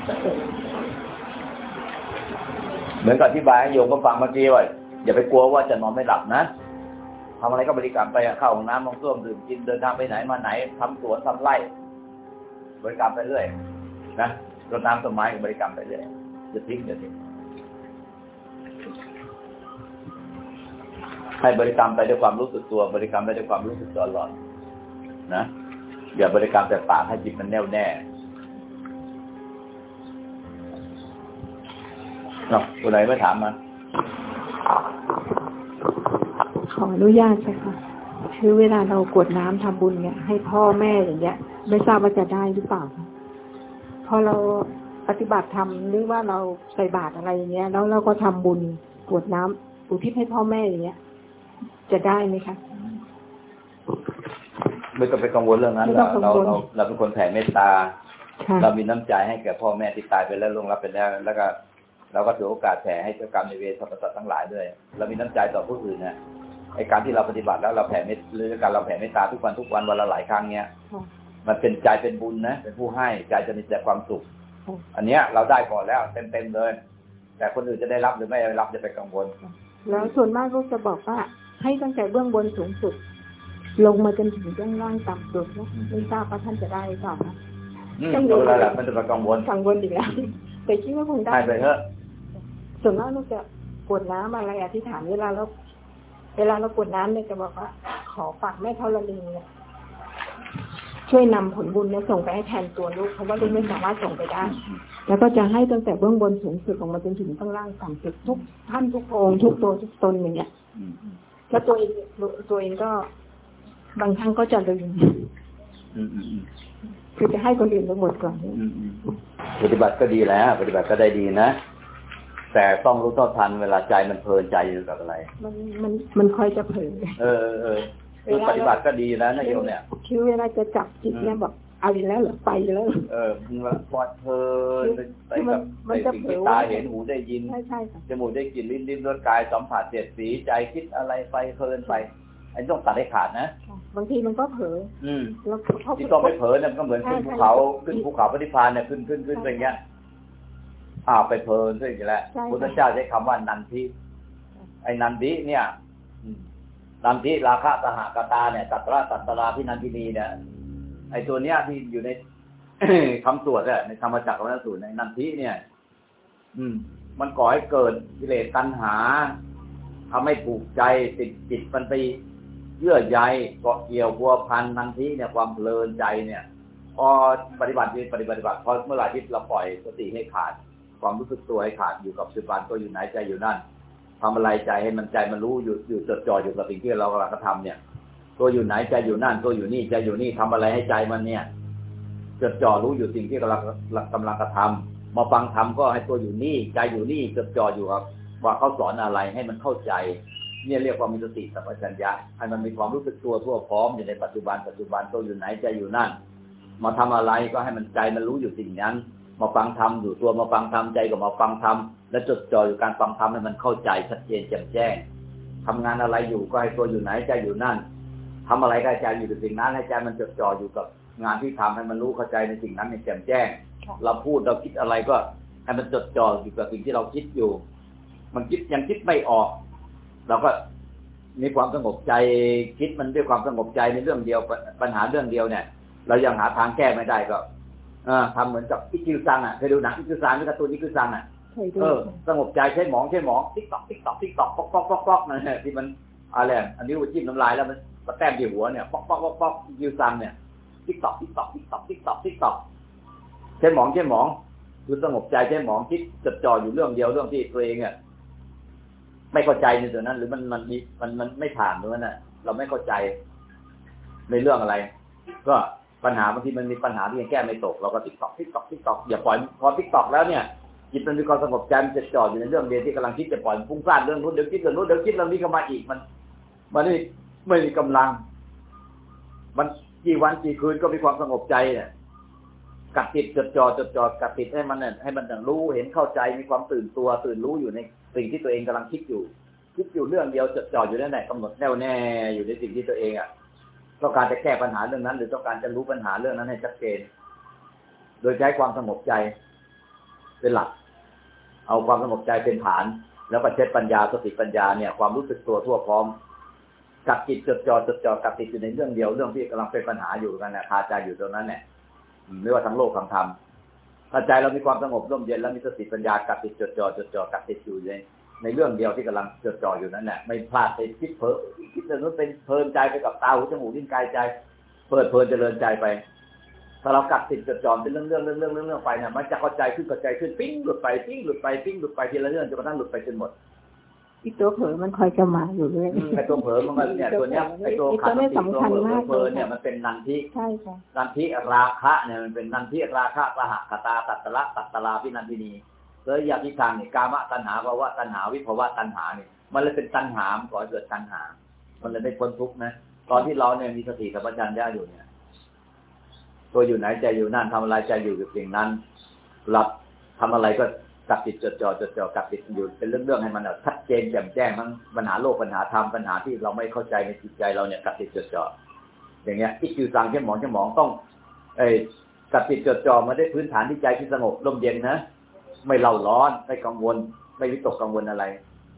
เห มือนกับอธิบายให้โยมก็ฟังเมื่อกี้ว่าอย่าไปกลัวว่าจะนอนไม่หลับนะทำอะไรก็บริกรรมไปอะเข้าห้องน้ำห้องส้วมดื่มกินเดินทางไปไหนมาไหนทำสวนทำไร่ บริกรรมไปเรื่อยนะรดน้ำต้นไม้บริกรรมไปเรื่อยจะทิ้งจะทิ้งให้บริกรรมไปด้วยความรู้สึกตัว บริกรรมไปด้วยความรู้สึกตัวตลอดนะอย่าบริกรรมแต่ปากให้จิตมันแน่วแน่ เนาะคนไหนไม่ถามมา ขออนุญาตใช่ค่ะคือเวลาเรากรวดน้ำทำบุญเนี่ย ให้พ่อแม่อย่างเงี้ย ไม่ทราบว่าจะได้หรือเปล่าคะพอเราปฏิบัติธรรมหรือว่าเราใส่บาตรอะไรอย่างเงี้ย แล้วเราก็ทำบุญกรวดน้ำอุทิศให้พ่อแม่อย่างเงี้ย จะได้ไหมคะไม่ต้องไปกังวลเรื่องนั้นไม่เราต้องกัเรางวลเราเราเป็นคนแผ่เมตตาค่ะเรามีน้ำใจให้แก่พ่อแม่ที่ตายไปแล้วล่วงลับไปแล้ว แล้วก็ เราก็ถือโอกาสแผ่ให้เจ้ากรรมในายเวรสรรพสัตว์ทั้งหลายด้วยเรามีน้ำใจต่อผู้อื่นนะไอการที่เราปฏิบัติแล้วเราแผ่เมตหรือการเราแผ่เมตตาทุกวันทุกวันวันละหลายครั้งเนี้ยค่ะมันเป็นใจเป็นบุญนะเป็นผู้ให้ใจจะมีแต่ความสุขค่ะอันเนี้ยเราได้ก่อนแล้วเต็มเต็มๆเลย แต่คนอื่นจะได้รับหรือไม่ได้รับจะไปกังวล แล้วส่วนมากก็จะบอกว่า ให้ตั้งแต่เบื้องบนสูงสุด ลงมาจนถึงเบื้องล่างต่ำสุดนะไม่ทราบว่าท่านจะได้หรือเปล่าคะอืมกังวดูลแล้วแหละมันจะไปกังวลกังวลอีกแล้วแต่คิดว่าคงได้ให้ไปเถอะ ส่วนมากเราจะกรวดน้ำอะไรอธิษฐานเวลาเราเวลาเรากรวดน้ำเนี่ยจะบอกว่า ขอฝากแม่ธรณีเนี่ยช่วยนำผลบุญเนี่ยส่งไปให้แทนตัวลูกเพราะว่าลูกไม่สามารถส่งไปได้ แล้วก็จะให้ตั้งแต่เบื้องบนสูงสุดลงมาจนถึงข้างล่างต่ำสุดทุกท่านทุกองค์ทุกตัวทุกตนอย่างเงี้ยอืมแล้วตัวเองตัวเองก็บางครั้งก็จะลืมอืมอืมอืมคือจะให้คนอื่นไปหมดก่อนอืมอืมปฏิบัติก็ดีแล้ว ปฏิบัติก็ได้ดีนะ แต่ต้องรู้เท่าทันเวลาใจมันเพลินใจอยู่กับอะไร มันมันมันคอยจะเผลอเออเออเออคือปฏิบัติก็ดีแล้วนะโยมเนี่ยคือเวลาจะจับจิตเนี่ยบอกเอาอีกแล้วเหรอไปแล้วเหรอเออมันปลอดเพลินไปคือมักันบมันในจะสิ่งเผลที่อตาเห็นหูได้ยินใช่ใช่ค่ะจมูกได้กลิ่นลิ้นลิ้นรสกายสัมผัสเสียดสีใจคิดอะไรไปเพลินไปไอ้ต้องตัดให้ขาดนะบางทีมันก็เผลออืมแล้วพอที่ต้องไม่เผลอเนี่ยมันก็เหมือนขึ้นใช่ภูเขาใช่ขึ้นภูเขาปฏิพานเนี่ยขึ้นขึ้นขึ้นไปอย่างเงี้ย อ้าวไปเพลินซะอีกแล้วใช่พุทธเจ้าใช้คำว่านันทิไอ้นันทิเนี่ยอืมนันทิราคะสหกตาเนี่ยตัตระตัตราพินันทินีเนี่ยไอ้ตัวเนี้ยที่อยู่ในคำสวดเนี่ยในธรรมจักรวัฏสูตรในนันทิเนี่ย อืม มันก่อให้เกิดกิเลสตัณหาทำให้ผูกใจติดจิตมันไปเยื่อใยเกาะเกี่ยวพัวพันนันทิเนี่ยความเพลินใจเนี่ย พอปฏิบัติปฏิบัติปฏิบัติพอเมื่อไหร่ที่เราปล่อยสติให้ขาด ความรู้สึกตัวให้ขาดอยู่กับปัจจุบันตัวอยู่ไหนใจอยู่นั่นทำอะไรใจให้มันใจมันรู้อยู่อยู่จดจ่ออยู่กับสิ่งที่เรากำลังกระทำเนี่ย ตัวอยู่ไหนใจอยู่นั่น ตัวอยู่นี่ใจอยู่นี่ทำอะไรให้ใจมันเนี่ยจดจ่อรู้อยู่สิ่งที่กำลังกำลังกระทำมาฟังธรรมก็ให้ตัวอยู่นี่ใจอยู่นี่จดจ่ออยู่ครับว่าเขาสอนอะไรให้มันเข้าใจ เนี่ยเรียกว่ามีสติสัมปชัญญะให้มันมีความรู้สึกตัวทั่วพร้อมอยู่ในปัจจุบันปัจจุบันตัวอยู่ไหนใจอยู่นั่น มาทำอะไรก็ให้มันใจมันรู้อยู่สิ่งนั้น มาฟังธรรมอยู่ตัวมาฟังธรรมใจก็มาฟังธรรมและจดจ่ออยู่การฟังธรรมให้มันเข้าใจชัดเจนแจ่มแจ้งทำงานอะไรอยู่ก็ให้ตัวอยู่ไหนใจอยู่นั่นทำอะไรก็ให้ใจอยู่ในสิ่งนั้นให้ใจมันจดจ่ออยู่กับงานที่ทำให้มันรู้เข้าใจในสิ่งนั้นในแจ่มแจ้ง เราพูดเราคิดอะไรก็ให้มันจดจ่ออยู่กับสิ่งที่เราคิดอยู่ มันคิดยังคิดไม่ออก เราก็มีความสงบใจคิดมันด้วยความสงบใจในเรื่องเดียวปัญหาเรื่องเดียวเนี่ย เรายังหาทางแก้ไม่ได้ก็ ทำเหมือนกับอิคิวซังอะเคยดูหนังอิคิวซังหรือการ์ตูนอิคิวซังอะเคยดูเออสงบใจใช้หมองใช้หมองติ๊กตอกติ๊กตอกติ๊กตอกป๊อกป๊อกป๊อกป๊อกนั่นแหละที่มันอะไรอะอันนี้ว่าจิ้มน้ำลายแล้วมันมาแต้มที่หัวเนี่ยป๊อกป๊อกป๊อกป๊อกอิคิวซังเนี่ยติ๊กตอกติ๊กตอกติ๊กตอกติ๊กตอกติ๊กตอกใช้หมองใช้หมองคือสงบใจใช้หมองคิดจดจ่ออยู่เรื่องเดียวเรื่องที่ตัวเองอะไม่เข้าใจในส่วนนั้น หรือมันมันมีมันมันไม่ผ่านตรงนั้นน่ะ เราไม่เข้าใจในเรื่องอะไร ก็ ปัญหาบางทีมันมีปัญหาที่ยังแก้ไม่ตกเราก็ติ๊กตอกติ๊กตอกติ๊กตอกอย่าปล่อยพอติ๊กตอกแล้วเนี่ยจิตมันมีความสงบใจมันจะจ่ออยู่ในเรื่องเดียวที่กำลังคิดจะปล่อยฟุ้งซ่านเรื่องนู้นเดี๋ยวคิดเรื่องนู้นเดี๋ยวคิดเรื่องนี้เข้ามาอีกมัน มันไม่ไม่มีกำลัง มันกี่วันกี่คืนก็มีความสงบใจเนี่ยกัดติดจดจ่อจดจ่อกัดติดให้มันเนี่ยให้มันอย่างรู้เห็นเข้าใจมีความตื่นตัวตื่นรู้อยู่ในสิ่งที่ตัวเองกำลังคิดอยู่ คิดอยู่เรื่องเดียวจดจ่ออยู่นั่นแหละกำหนดแน่วแน่อยู่ในสิ่งที่ตัวเองอะ ต้องการจะแก้ปัญหาเรื่องนั้น หรือต้องการจะรู้ปัญหาเรื่องนั้นให้ชัดเจน โดยใช้ความสงบใจเป็นหลัก เอาความสงบใจเป็นฐาน แล้วก็เช็ดปัญญาสติปัญญาเนี่ยความรู้สึกตัวทั่วพร้อมกับจิตจดจ่อจดจ่อกับติดอยู่ในเรื่องเดียวเรื่องที่กำลังเป็นปัญหาอยู่กันเนะคาใจอยู่ตรงนั้นเนี่ยไม่ว่าทั้งโลกทั้งธรรมถ้าใจเรามีความสงบร่มเย็นแล้วมีสติปัญญากับติดจดจ่อจดจ่อกับติดอยู่ใน ในเรื่องเดียวที่กำลังจดจ่ออยู่นั้นแหละไม่พลาดไปคิดเพ้อคิดเรื่องนู้นเป็นเพลินใจไปกับตาหูจมูกลิ้นกายใจเพลิดเพลินเจริญใจไป ถ้าเรากัดติดจดจ่อเป็นเรื่องเรื่องเรื่องเรื่องเรื่องไปเนี่ยมันจะเข้าใจขึ้นเข้าใจขึ้นปิ้งหลุดไปปิ้งหลุดไปปิ้งหลุดไปทีละเรื่องจนกระทั่งหลุดไปจนหมดอีตัวเผลอมันคอยจะมาอยู่เรื่อยไอตัวเผลอมันก็เนี่ยตัวเนี้ยไอตัวขาดสติสำคัญตัวเผลอมากเผลอเนี่ยมันเป็นนันทิใช่ค่ะนันทิราคะเนี่ยมันเป็นนันทิราคะสหคตาตัตตละตัตตลาพินันทินี เลยอยากที่ทางเนี่ยกามะตัณหาภาวะตัณหาวิภาวะตัณหาเนี่ยมันเลยเป็นตัณหาก่อเกิดตัณหา มันเลยได้พ้นทุกข์นะตอนที่เราเนี่ยมีสติสัมปชัญญะอยู่เนี่ย ตัวอยู่ไหนใจอยู่นั่นทำอะไรใจอยู่กับสิ่งนั้นหลับทำอะไรก็กัดติดจดจ่อจดจ่อกัดติดอยู่เป็นเรื่องๆให้มันชัดเจนแจ่มแจ้งทั้งปัญหาโลกปัญหาธรรมปัญหาที่เราไม่เข้าใจในจิตใจเราเนี่ยกัดติดจดจ่ออย่างเงี้ยอิคิวซังใช้หมองใช้หมองต้อง เอ้กัดติดจดจ่อมาได้พื้นฐานที่ใจที่สงบร่มเย็นนะ ไม่เร่าร้อน ไม่กังวล ไม่วิตกกังวลอะไร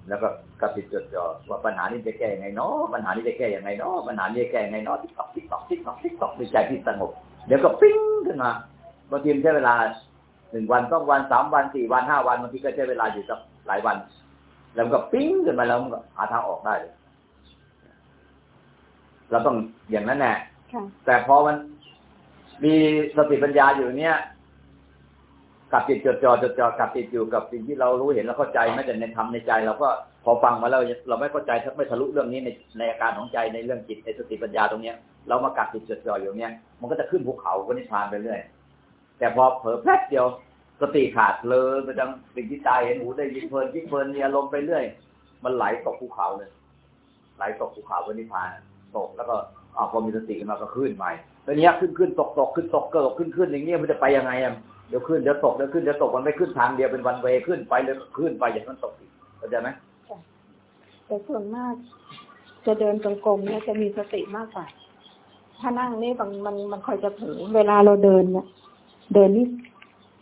แล้วก็กัดติดจดจ่อว่าปัญหานี้จะแก้ยังไงเนาะปัญหานี้จะแก้ยังไงเนาะปัญหานี้จะแก้ยังไงเนาะติ๊กตอกติ๊กตอกติ๊กตอกติ๊กตอกในใจที่สงบเดี๋ยวก็ปิ้งขึ้นมาบางทีมันใช้เวลาหนึ่งวันสองวันสามวันสี่วันห้าวันบางทีก็ใช้เวลาอยู่สักหลายวัน แล้วมันก็ปิ้งขึ้นมาแล้วมันก็หาทางออกได้เลยเราต้องอย่างนั้นแหละค่ะแต่พอมันมีสติปัญญาอยู่เนี้ย กับจิตจดจ่อจดจ่อกับติดอยู่กับสิ่งที่เรารู้เห็นแล้วเข้าใจแม้แต่ในธรรมในใจเราก็พอฟังมาแล้วเราไม่เข้าใจไม่ทะลุเรื่องนี้ในในอาการของใจในเรื่องจิตในสติปัญญาตรงเนี้ย เรามากัดติดจดจ่ออยู่เนี้ยมันก็จะขึ้นภูเขาก็นิพพานไปเรื่อยแต่พอเผลอแป๊บเดียวสติขาดเลยไปดังสิ่งที่ตายเห็นหูได้ยินเพลินคิดเพลินมีอารมณ์ไปเรื่อย มันไหลตกภูเขาเลย ไหลตกภูเขาก็นิพพานตกแล้วก็อ่าพอมีสติมาก็ขึ้นใหม่แล้วเนี้ขึ้นขึ้นตกตกขึ้นตกเกิดขึ้นขึ้นอย่างเงี้ยมันจะไปยังไงอะ เดี๋ยวขึ้นเดี๋ยวตกเดี๋ยวขึ้นเดี๋ยวตกมันไม่ขึ้นทางเดียวเป็นวันเวขึ้นไปเลยก็ขึ้นไปอย่างนั้นตกอีกเข้าใจไหมแต่ส่วนมาก จะเดินจงกรมเนี่ยจะมีสติมากกว่า ถ้านั่งนี่บางมันมันคอยจะเผลอเวลาเราเดินเนี่ยเดินนี่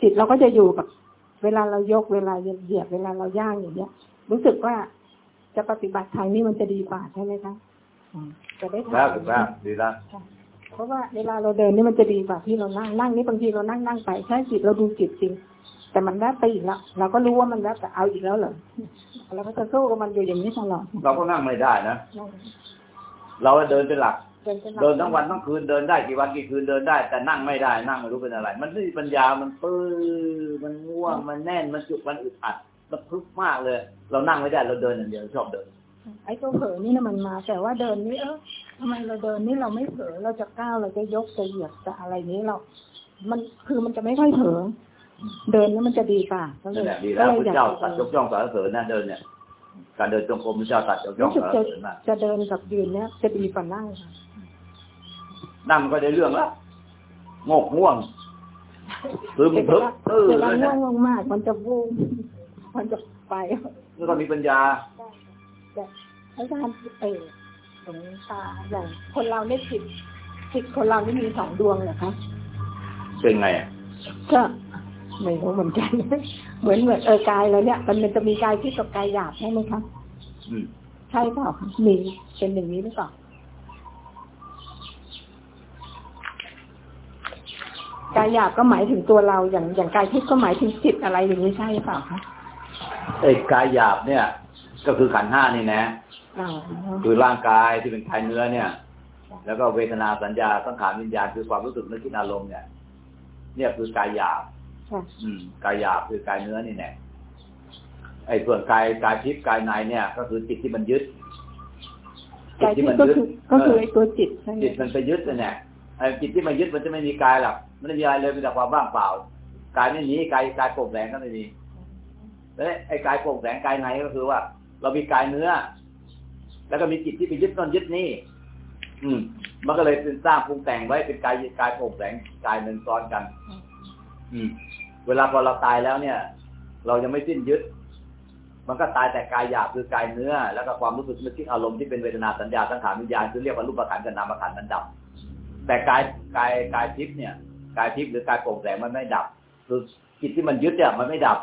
จิตเราก็จะอยู่กับ เวลาเรายกเวลาเหยียบเวลาเราย่างอย่างเงี้ย รู้สึกว่าจะปฏิบัติทางนี้มันจะดีกว่าใช่ไหมคะอืมจะได้แล้วทำถูกแล้วดีแล้วเพ ราะว่าเวลาเราเดินนี่มันจะดีกว่าที่เรานั่งนั่งนี่บางทีเรานั่งนั่งไปใช่จิตเราดูจิตจริง แต่มันแวบไปอีกแล้วเราก็รู้ว่ามันแวบแต่เอาอีกแล้วเหรอเราก็จะสู้กับมันอยู่อย่างนี้ตลอดเราก็นั่งไม่ได้นะเราเดินเป็นหลักเดินเป็นหลักเดินทั้งวันทั้งคืนเดินได้กี่วันกี่คืนเดินได้ แต่นั่งไม่ได้นั่งไม่รู้เป็นอะไร มันไม่มีปัญญามันปื้อมันง่วงมันแน่นมันจุกมันอึดอัดมันทุกข์มากเลย เรานั่งไม่ได้เราเดินอย่างเดียวชอบเดิน ไอ้ตัวเผลอนี่นะมันมา แต่ว่าเดินนี่เออ ทำไมเราเดินนี่เราไม่เผลอเราจะก้าวเราจะยกจะเหยียบจะอะไรนี้เรา มันคือมันจะไม่ค่อยเผลอเดินนี่มันจะดีกว่าก็เลนั่ยนแหละดีก็แล้วเลยพระอยากเจ้าจะตัดยกย่องสรรเสริญนะเดินเนี่ยการเดินจงกรมพระเจ้าตัดยกย่องรู้สึสกรรจะเสริญมากจะเดินกับยืนเนี่ยจะดีกว่านั่งค่ะนั่งมันก็ได้เรื่องแล้วโงกง่วงซึมเวทึบลาตื้อเวเลลายนะง่วงมากๆมันจะวูบมันจะไปมันก็มีปัญญาแต่อาจารย์เออ หลวงตาอย่างคนเราเนี่ยจิตจิตคนเรานี่มีสองดวงเหรอคะเป็นไงอะก็ไม่รู้เหมือนกัน เหมือนเหมือนเออกายเราเนี่ย มันมันจะมีกายที่กับกายหยาบใช่ไหมคะอืมใช่เปล่าคะมีเป็นอย่างนี้หรือเปล่ากายหยาบก็หมายถึงตัวเราอย่างอย่างกายทิพย์ก็หมายถึงจิตอะไรอย่างนี้ใช่หรือเปล่าคะไอ้กายหยาบเนี่ย ก็คือขันธ์ห้านี่นะอ๋อ คือร่างกายที่เป็นกายเนื้อเนี่ย แล้วก็เวทนาสัญญาสังขารวิญญาณคือความรู้สึกนึกคิดอารมณ์เนี่ย เนี่ยคือกายหยาบค่ะอืมกายหยาบคือกายเนื้อนี่แน่ไอ้ส่วนกายกายทิพย์กายในเนี่ย ก็คือจิตที่มันยึดกายทิพย์ก็คือก็คือไอ้ตัวจิตใช่ไหมจิตมันไปยึดนั่นแหละไอ้จิตที่มันยึดมันจะไม่มีกายหรอกมันไม่มีอะไรเลยมีแต่ความว่างเปล่ากายไม่มีกายกายโปร่งแสงก็ไม่มีแล้วไอ้กายโปร่งแสงกายในก็คือว่า เรามีกายเนื้อ แล้วก็มีจิตที่ไปยึดนั่นยึดนี่ อืม มันก็เลยเป็นสร้างปรุงแต่งไว้เป็นกายกายโปร่งแสงกายหนึ่งซ้อนกัน อืม เวลาพอเราตายแล้วเนี่ย เรายังไม่สิ้นยึด มันก็ตายแต่กายหยาบคือกายเนื้อ แล้วก็ความรู้สึกนึกคิดอารมณ์ที่เป็นเวทนาสัญญาสังขารวิญญาณคือเรียกว่ารูปขันธ์กับนามขันธ์นั้นดับ แต่กายกายกายทิพย์เนี่ย กายทิพย์หรือกายโปร่งแสงมันไม่ดับคือจิตที่มันยึดเนี่ยมันไม่ดับ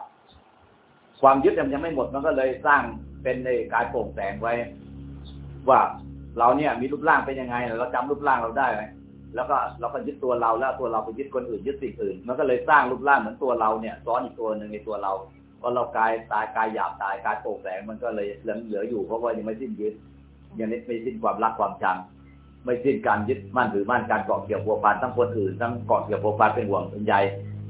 ความยึดมันยังไม่หมดมันก็เลยสร้างเป็นในการโปร่งแสงไว้ ว่าเราเนี่ยมีรูปร่างเป็นยังไง เราจำรูปร่างเราได้ไหมแล้วก็เราก็ยึดตัวเราแล้วตัวเราไปยึดคนอื่นยึดสิ่งอื่น มันก็เลยสร้างรูปร่างเหมือนตัวเราเนี่ยซ้อนอีกตัวหนึ่งในตัวเราพอเรากายตายกายหยาบตายกายโปร่งแสงมันก็เลยเหลือเหลืออยู่เพราะว่ายังไม่สิ้นยึดยังไม่สิ้นความรักความชังไม่สิ้นการยึดมั่นถือมั่นการเกาะเกี่ยวพัวพันทั้งคนอื่นทั้งเกาะเกี่ยวพัวพันเป็นห่วงเป็นใย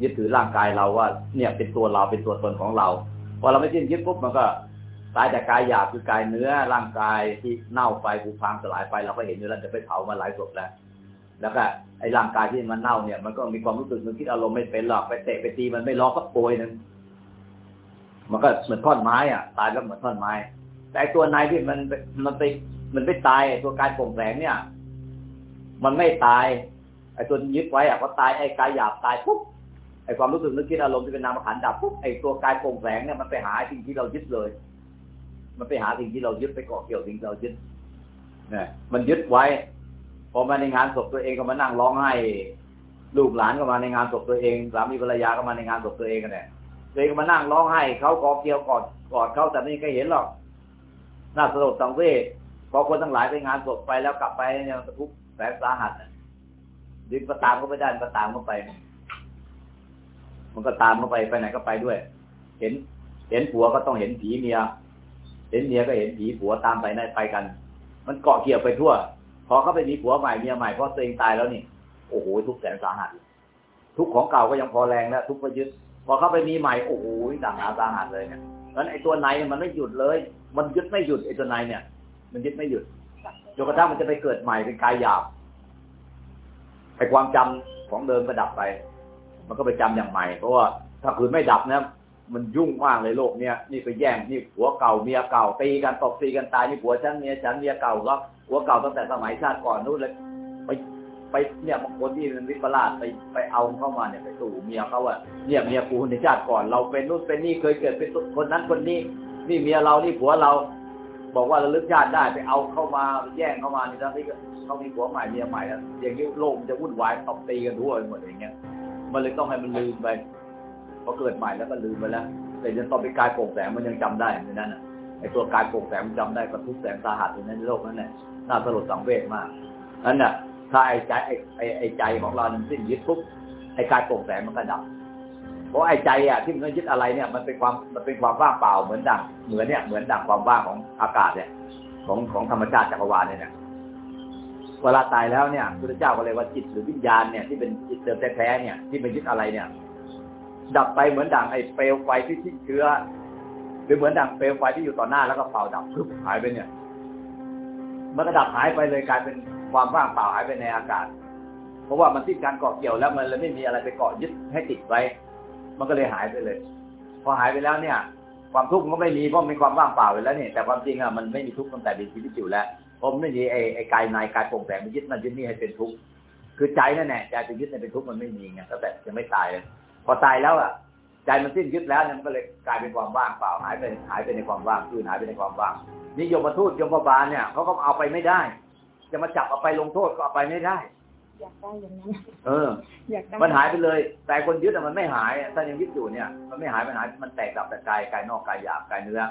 ยึดถือร่างกายเราว่าเนี่ยเป็นตัวเราเป็นตัวตนของเราพอเราไม่สิ้นยึดปุ๊บมันก็ ตายจากกายหยาบคือกายเนื้อร่างกายที่เน่าไปผุพังสลายไปเราก็เห็นอยู่แล้วจะไปเผามาหลายศพแล้ว แล้วก็ไอ้ร่างกายที่มันเน่าเนี่ย มันก็มีความรู้สึกมันคิดอารมณ์ไม่เป็นหรอกไปเตะไปตีมันไม่ร้องสักโปยนึงมันก็เหมือนท่อนไม้อะ ตายก็เหมือนท่อนไม้ แต่ตัวในที่มันมันไปมันไม่ตายตัวกายโปร่งแสงเนี่ย มันไม่ตายไอ้ตัวยึดไว้อะพอตายไอ้กายหยาบตายปุ๊บไอ้ความรู้สึกนึกคิดอารมณ์ที่เป็นนามขันดับปุ๊บไอ้ตัวกายโปร่งแสงเนี่ยมันไปหาสิ่งที่เรายึดเลย มันไปหาสิ่งที่เรายึดไปเกาะเกี่ยวสิ่งที่เรายึดนี่มันยึดไว้ พอมาในงานศพตัวเองก็มานั่งร้องไห้ลูกหลานก็มาในงานศพตัวเองสามีภรรยาก็มาในงานศพตัวเองกันเนี่ยตัวเองก็มานั่งร้องไห้เขากอเกี่ยวกอดกอดเขาแต่ไม่มีใครเห็นหรอกน่าสลดสังเวชพอคนทั้งหลายไปงานศพไปแล้วกลับไปเนี่ยทุกแสนสาหัสดึงก็ตามก็ไม่ได้มันก็ตามเข้าไป มันก็ตามเข้าไปไปไหนก็ไปด้วย เห็น เห็นผัวก็ต้องเห็นผีเมีย เห็นเมียก็เห็นผีผัวตามไปนั่นไปกัน มันเกาะเกี่ยวไปทั่ว พอเขาไปมีผัวใหม่เมียใหม่เพราะตัวเองตายแล้วนี่ โอ้โหทุกแสนสาหัส ทุกของเก่าก็ยังพอแรงแล้วทุกข์ก็ยึดพอเขาไปมีใหม่โอ้โหต่างหาสาหัสเลยเนี่ยงั้นไอ้ตัวในเนี่ยมันไม่หยุดเลย มันยึดไม่หยุดไอ้ตัวในเนี่ย มันยึดไม่หยุดจนกระทั่งมันจะไปเกิดใหม่เป็นกายหยาบไอ้ความจำของเดิมก็ดับไป มันก็ไปจำอย่างใหม่เพราะว่าถ้าคืนไม่ดับนะ มันยุ่งมากเลยโลกเนี้ยนี่ไปแย่งนี่ผัวเก่าเมียเก่าตีกันตบตีกันตายนี่ผัวฉันเมียฉันเมียเก่าก็ผัวเก่าตั้งแต่สมัยชาติก่อนนู้นเลยไปไปเนี่ยบางคนที่เป็นวิปลาสไปไปเอาเข้ามาเนี่ยไปสู่เมียเขาอะเนี่ยเมียกูในชาติก่อน เราเป็นนู่นเป็นนี่เคยเกิดเป็นคนนั้นคนนี้ นี่เมียเรานี่ผัวเรา บอกว่าระลึกชาติได้ไปเอาเข้ามาแย่งเข้ามาในทั้งที่เขามีผัวใหม่เมียใหม่แล้วอย่างนี้โลกมันจะวุ่นวายตบตีกันทั่วไปหมดอย่างเงี้ยมันเลยต้องให้มันลืมไป พอเกิดใหม่แล้วก็ลืมไปแล้ว แต่ยังตอนไปกายโปร่งแสงมันยังจำได้ในนั้นน่ะไอ้ตัวกายโปร่งแสงมันจำได้กับทุกแสงสาหัสในโลกนั้นเนี่ยน่าสลดสังเวชมากนั่นน่ะถ้าไอ้ใจไอ้ไอ้ใจของเรามันสิ้นยึดปุ๊บไอ้กายโปร่งแสงมันก็ดับเพราะไอ้ใจอะที่มันยึดอะไรเนี่ย มันเป็นความมันเป็นความว่างเปล่าเหมือนดังเหมือนเนี่ยเหมือนดังความว่างของอากาศเนี่ย ของของธรรมชาติจักรวาลเนี่ยนะเวลาตายแล้วเนี่ยพระเจ้าก็เลยว่าจิตหรือวิญญาณเนี่ยที่เป็นจิตเดิมแท้ๆเนี่ยที่เป็นยึดอะไรเนี่ย ดับไปเหมือนดังไอ้เปลวไฟที่ทิ้งเชื้อ หรือเหมือนดังเปลวไฟที่อยู่ต่อหน้าแล้วก็เป่าดับพึบหายไปเนี่ย มันก็ดับหายไปเลยกลายเป็นความว่างเปล่าหายไปในอากาศ เพราะว่ามันที่การเกาะเกี่ยวแล้วมันเลยไม่มีอะไรไปเกาะยึดให้ติดไว้ มันก็เลยหายไปเลย พอหายไปแล้วเนี่ย ความทุกข์มันก็ไม่มีเพราะมันมีความว่างเปล่าไปแล้วเนี่ยแต่ความจริงอะมันไม่มีทุกข์ตั้งแต่มีชีวิตอยู่แล้วเพราะมันไม่มีไอ้ไอ้กายในกายโปร่งแสงมันยึดมันยึดนี่ให้เป็นทุกข์คือใจนั่นแหละใจจะยึดให้เป็นทุกข์มันไม่มีไงตั้งแต่ยังไม่ตายเลย พอตายแล้วอะใจมันสิ้นยึดแล้วเนี่ยมันก็เลยกลายเป็นความว่างเปล่าหายไปหายไปในความว่างคือหายไปในความว่างนี่ยมทูตยมบาลเนี่ยเขาก็เอาไปไม่ได้ จะมาจับเอาไปลงโทษก็เอาไปไม่ได้ อยากได้อย่างนั้นเอออยากได้มันหายไปเลย แต่คนยึดอะมันไม่หายถ้ายังยึดอยู่เนี่ย มันไม่หายมันหายมันแตกดับแต่กายกายนอกกายหยาบกายเนื้อ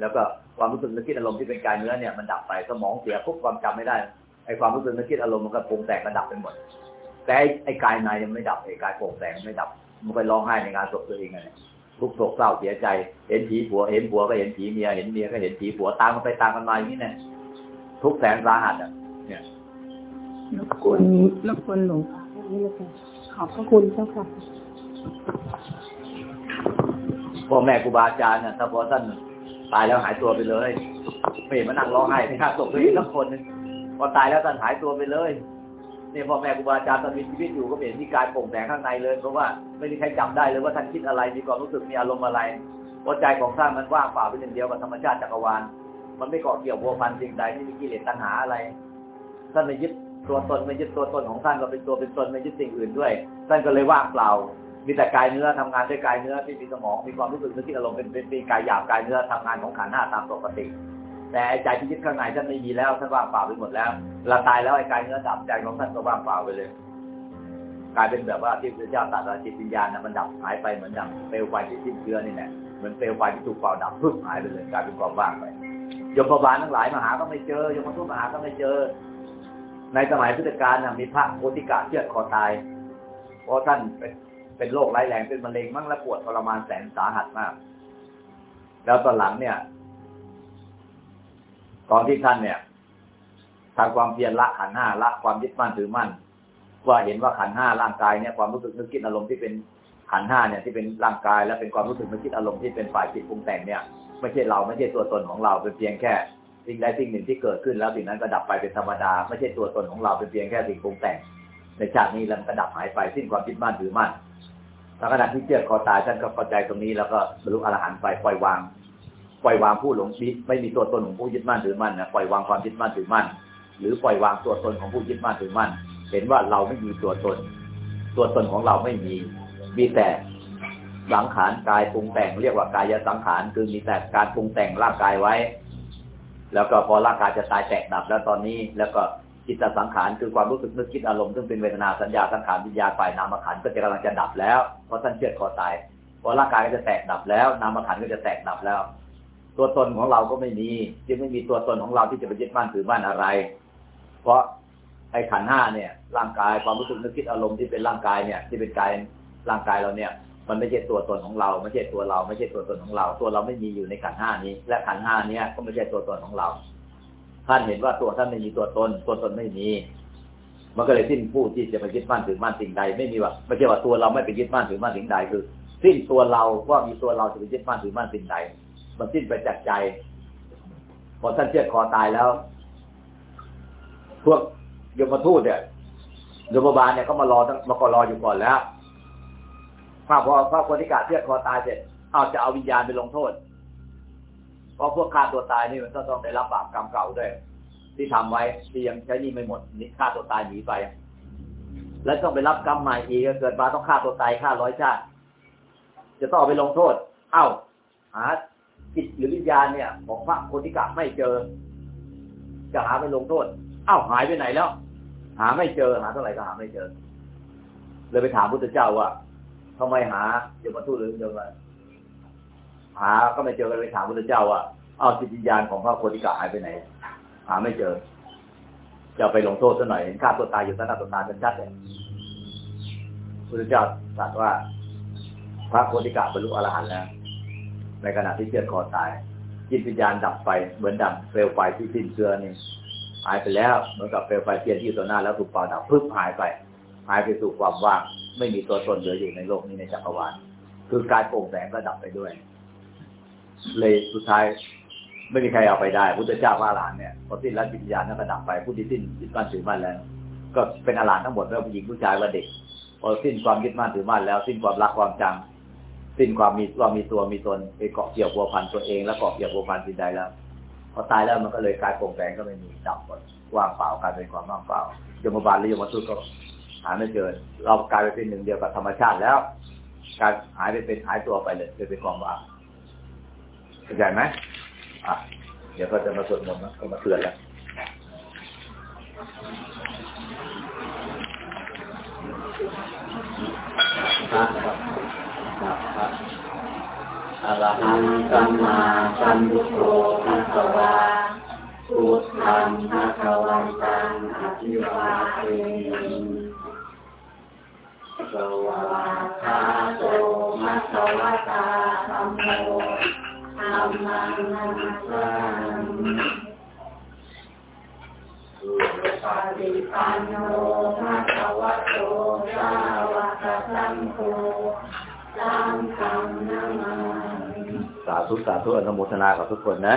แล้วก็ความรู้สึกนึกคิดอารมณ์ที่เป็นกายเนื้อเนี่ยมันดับไปสมองเสียปุ๊บความจำไม่ได้ไอ้ความรู้สึกนึกคิดอารมณ์มันก็ปรุงแต่งกระดับไปหมด แต่ไอ้ไอ้กายในยังไม่ดับไอ้กายโปร่งแสงไม่ดับ มันไปร้องไห้ในงานศพตัวเองไงทุกข์โศกเศร้าเสียใจ เห็นผีผัวเห็นผัวก็เห็นผีเมียเห็นเมียก็เห็นผีผัวตามกันไปตามกันมาอย่างนี้เนี่ยทุกข์แสนสาหัสอะ เนี่ยรบกวนรบกวนหลวงตาแค่นี้เลยค่ะขอบพระคุณเจ้าค่ะพ่อแม่ครูบาอาจารย์น่ะถ้าพอท่านตายแล้วหายตัวไปเลยไม่เห็นมานั่งร้องไห้ในงานศพตัวเองสักคนหนึงพอตายแล้วท่านหายตัวไปเลย เนี่ยพ่อแม่ครูบาอาจารย์ตอนมีชีวิตอยู่ก็เห็นมีการโปร่งแสงข้างในเลยเพราะว่าไม่มีใครจำได้เลยว่าท่านคิดอะไรมีความรู้สึกมีอารมณ์อะไรเพราะใจของท่านมันว่างเปล่าเป็นอย่งเดียวกับธรรมชาติจักรวาลมันไม่เกาะเกี่ยวพัวพันสิ่งใดที่มีกิเลสตัณหาอะไรท่านไม่ยึดตัวตนไม่ยึดตัวตนของท่านก็เป็นตัวเป็นตนไม่ยึดสิ่งอื่นด้วยท่านก็เลยว่างเปล่า มีแต่กายเนื้อทำงานด้วยกายเนื้อที่มีสมองมีความรู้สึกนึกคิดอารมณ์เป็นเป็นกายหยาบกายเนื้อทำงานของขันหน้าตามปกติ แต่ใจที่ยึดข้างในท่านไม่มีแล้วท่านว่างเปล่าไปหมดแล้วเวลาตายแล้วไอ้กายเนื้อดับใจของท่านก็ว่างเปล่าไปเลย กลายเป็นแบบว่าที่พระเจ้าตรัสว่าจิตวิญญาณน่ะมันดับหายไปเหมือนดังเปลวไฟที่สิ้นเชื้อนี่แหละเหมือนเปลวไฟที่ถูกเป่าดับพึ่งหายไปเลยกลายเป็นความว่างไปยมบาลทั้งหลายมาหาก็ไม่เจอยมทูตมาหาก็ไม่เจอ ในสมัยพุทธกาลมีพระโพธิกาเชือดคอตาย เพราะท่านเป็นเป็นโรคร้ายแรงเป็นมะเร็งมั่งและปวดทรมานแสนสาหัสมาก แล้วตอนหลังเนี่ย ตอนที่ท่านเนี่ยทำความเพียรละขันห้าละความยึดมั่นถือมั่นว่าเห็นว่าขันห้าร่างกายเนี่ยความรู้สึกนึกคิดอารมณ์ที่เป็นขันห้าเนี่ยที่เป็นร่างกายและเป็นความรู้สึกนึกคิดอารมณ์ที่เป็นฝ่ายจิตปรุงแต่งเนี่ยไม่ใช่เราไม่ใช่ตัวตนของเราเป็นเพียงแค่สิ่งใดสิ่งหนึ่งที่เกิดขึ้นแล้วสิ่งนั้นก็ดับไปเป็นธรรมดา ไม่ใช่ตัวตนของเราเป็นเพียงแค่สิ่งปรุงแต่ง ในชาตินี้แล้วมันก็ดับหายไปสิ้นความยึดมั่นถือมั่นแล้วขณะที่เชือดคอตายท่านก็เข้าใจตรงนี้แล้วก็บรรลุอรหันต์ไปปล่อยวาง ปล่อยวางผู้หลงยึดไม่มีตัวตนของผู้ยึดมั่นถือมั่นนะปล่อยวางความยึดมั่นถือมั่น หรือปล่อยวางตัวตนของผู้ยึดมั่นถือมั่น เห็นว่าเราไม่มีตัวตน ตัวตนของเราไม่มีมีแต่สังขารกายปรุงแต่งเรียกว่ากายสังขารคือมีแต่การปรุงแต่งร่างกายไว้ แล้วก็พอร่างกายจะตายแตกดับแล้วตอนนี้แล้วก็จิตสังขารคือความรู้สึกนึกคิดอารมณ์ซึ่งเป็นเวทนาสัญญาสังขารวิญญาณฝ่ายนามขันก็จะกำลังจะดับแล้วเพราะท่านเชือดคอตายพอร่างกายก็จะแตกดับแล้วนามขันก็จะแตกดับแล้ว ตัวตนของเราก็ไม่มีจึงไม่มีตัวตนของเราที่จะไปยึดมั่นถือมั่นอะไร เพราะไอ้ขันห้าเนี่ย ร่างกายความรู้สึกนึกคิดอารมณ์ที่เป็นร่างกายเนี่ย ที่เป็นกายร่างกายเราเนี่ย มันไม่ใช่ตัวตนของเรา ไม่ใช่ตัวเรา ไม่ใช่ตัวตนของเรา ตัวเราไม่มีอยู่ในขันห้านี้ และขันห้าเนี้ยก็ไม่ใช่ตัวตนของเรา ท่านเห็นว่าตัวท่านไม่มีตัวตน ตัวตนไม่มีมันก็เลยสิ้นผู้ที่จะไปยึดมั่นถือมั่นสิ่งใด ไม่มีว่าไม่ใช่ว่าตัวเราไม่ไปยึดมั่นถือมั่นสิ่งใดคือ สิ้นตัวเราว่ามีตัวเราจะไปยึดมั่นถือมั่นสิ่งใด มันสิ้นไปจากใจ พอท่านเชือดคอตายแล้ว พวกยมทูตเนี่ยยมบาลเนี่ยก็มารอมาก็รออยู่ก่อนแล้วพอพอพระโพธิกาเชือดคอตายเสร็จเอาจะเอาวิญญาณไปลงโทษ เพราะพวกฆ่าตัวตายนี่มันก็ต้องได้รับบาปกรรมเก่าด้วยที่ทำไว้ที่ยังใช้หนี่ไม่หมดนี่ฆ่าตัวตายหนีไป แล้วต้องไปรับกรรมใหม่อีกเกิดมาต้องฆ่าตัวตายฆ่าร้อยชาติ จะต้องไปลงโทษ เอ้าหา จิตหรือวิญญาณเนี่ยของพระโพธิกะไม่เจอ จะหาไปลงโทษเอ้าหายไปไหนแล้ว หาไม่เจอหาเท่าไหร่ก็หาไม่เจอ เลยไปถามพุทธเจ้าว่าทำไมหาเดี๋ยวมาทูตหรือเดี๋ยวมาหาก็ไม่เจอเลยไปถามพุทธเจ้าว่าเอาจิตวิญญาณของพระโพธิกะหายไปไหน หาไม่เจอ จะไปลงโทษซะหน่อยเห็นฆ่าตัวตายอยู่ต่อหน้าต่อตาเป็นชัดเลยพุทธเจ้าตรัสว่าพระโพธิกะบรรลุอรหันต์แล้ว ในขณะที่เชือดคอตาย จิตวิญญาณดับไปเหมือนดับเปลวไฟที่สิ้นเชื้อนี่หายไปแล้วเหมือนกับเปลวไฟเทียนที่อยู่ต่อหน้าแล้วถูกเป่าดับพึบหายไป หายไปสู่ความว่างไม่มีตัวตนเหลืออยู่ในโลกนี้ในจักรวาลคือกายโปร่งแสงก็ดับไปด้วย เลยสุดท้ายไม่มีใครเอาไปได้ พุทธเจ้าพระอรหันเนี่ยพอสิ้นแล้วจิตวิญญาณนั้นก็ดับไปผู้ที่สิ้นยึดมั่นถือมั่นแล้ว ก็เป็นอรหันต์ทั้งหมดไม่ว่าผู้หญิงผู้ชายว่าเด็ก พอสิ้นความยึดมั่นถือมั่นแล้ว สิ้นความรักความจัง สิ้นความมีว่ามีตัวมีตนไปเกาะเกี่ยวพัวพันตัวเองแล้วเกาะเกี่ยวพัวพันสิ่งใดแล้ว พอตายแล้วมันก็เลยกลายโปร่งแสงก็ไม่มีดับหมดว่างเปล่ากลายเป็นความว่างเปล่ายมบาลหรือยมทูตก็หาไม่เจอเรากลายไปเป็นหนึ่งเดียวกับธรรมชาติแล้ว การหายไปเป็นหายตัวไปเลยเป็นความว่างเข้าใจไหมอะเดี๋ยวก็จะมาสวดมนต์นะก็มาเตือนแล้วพ ระครับพะอรหังสัมมาสัมพุทโธภะคะวาพุทธังภะคะวันตังอภิวาเทมิสวากขาโตมะคะวะตาธัมโมธัมมังนัมสามิสุปฏิปันโนภะคะวะโตสาวกสังโฆ สาธุสาธุอนุโมทนากับทุกคนนะ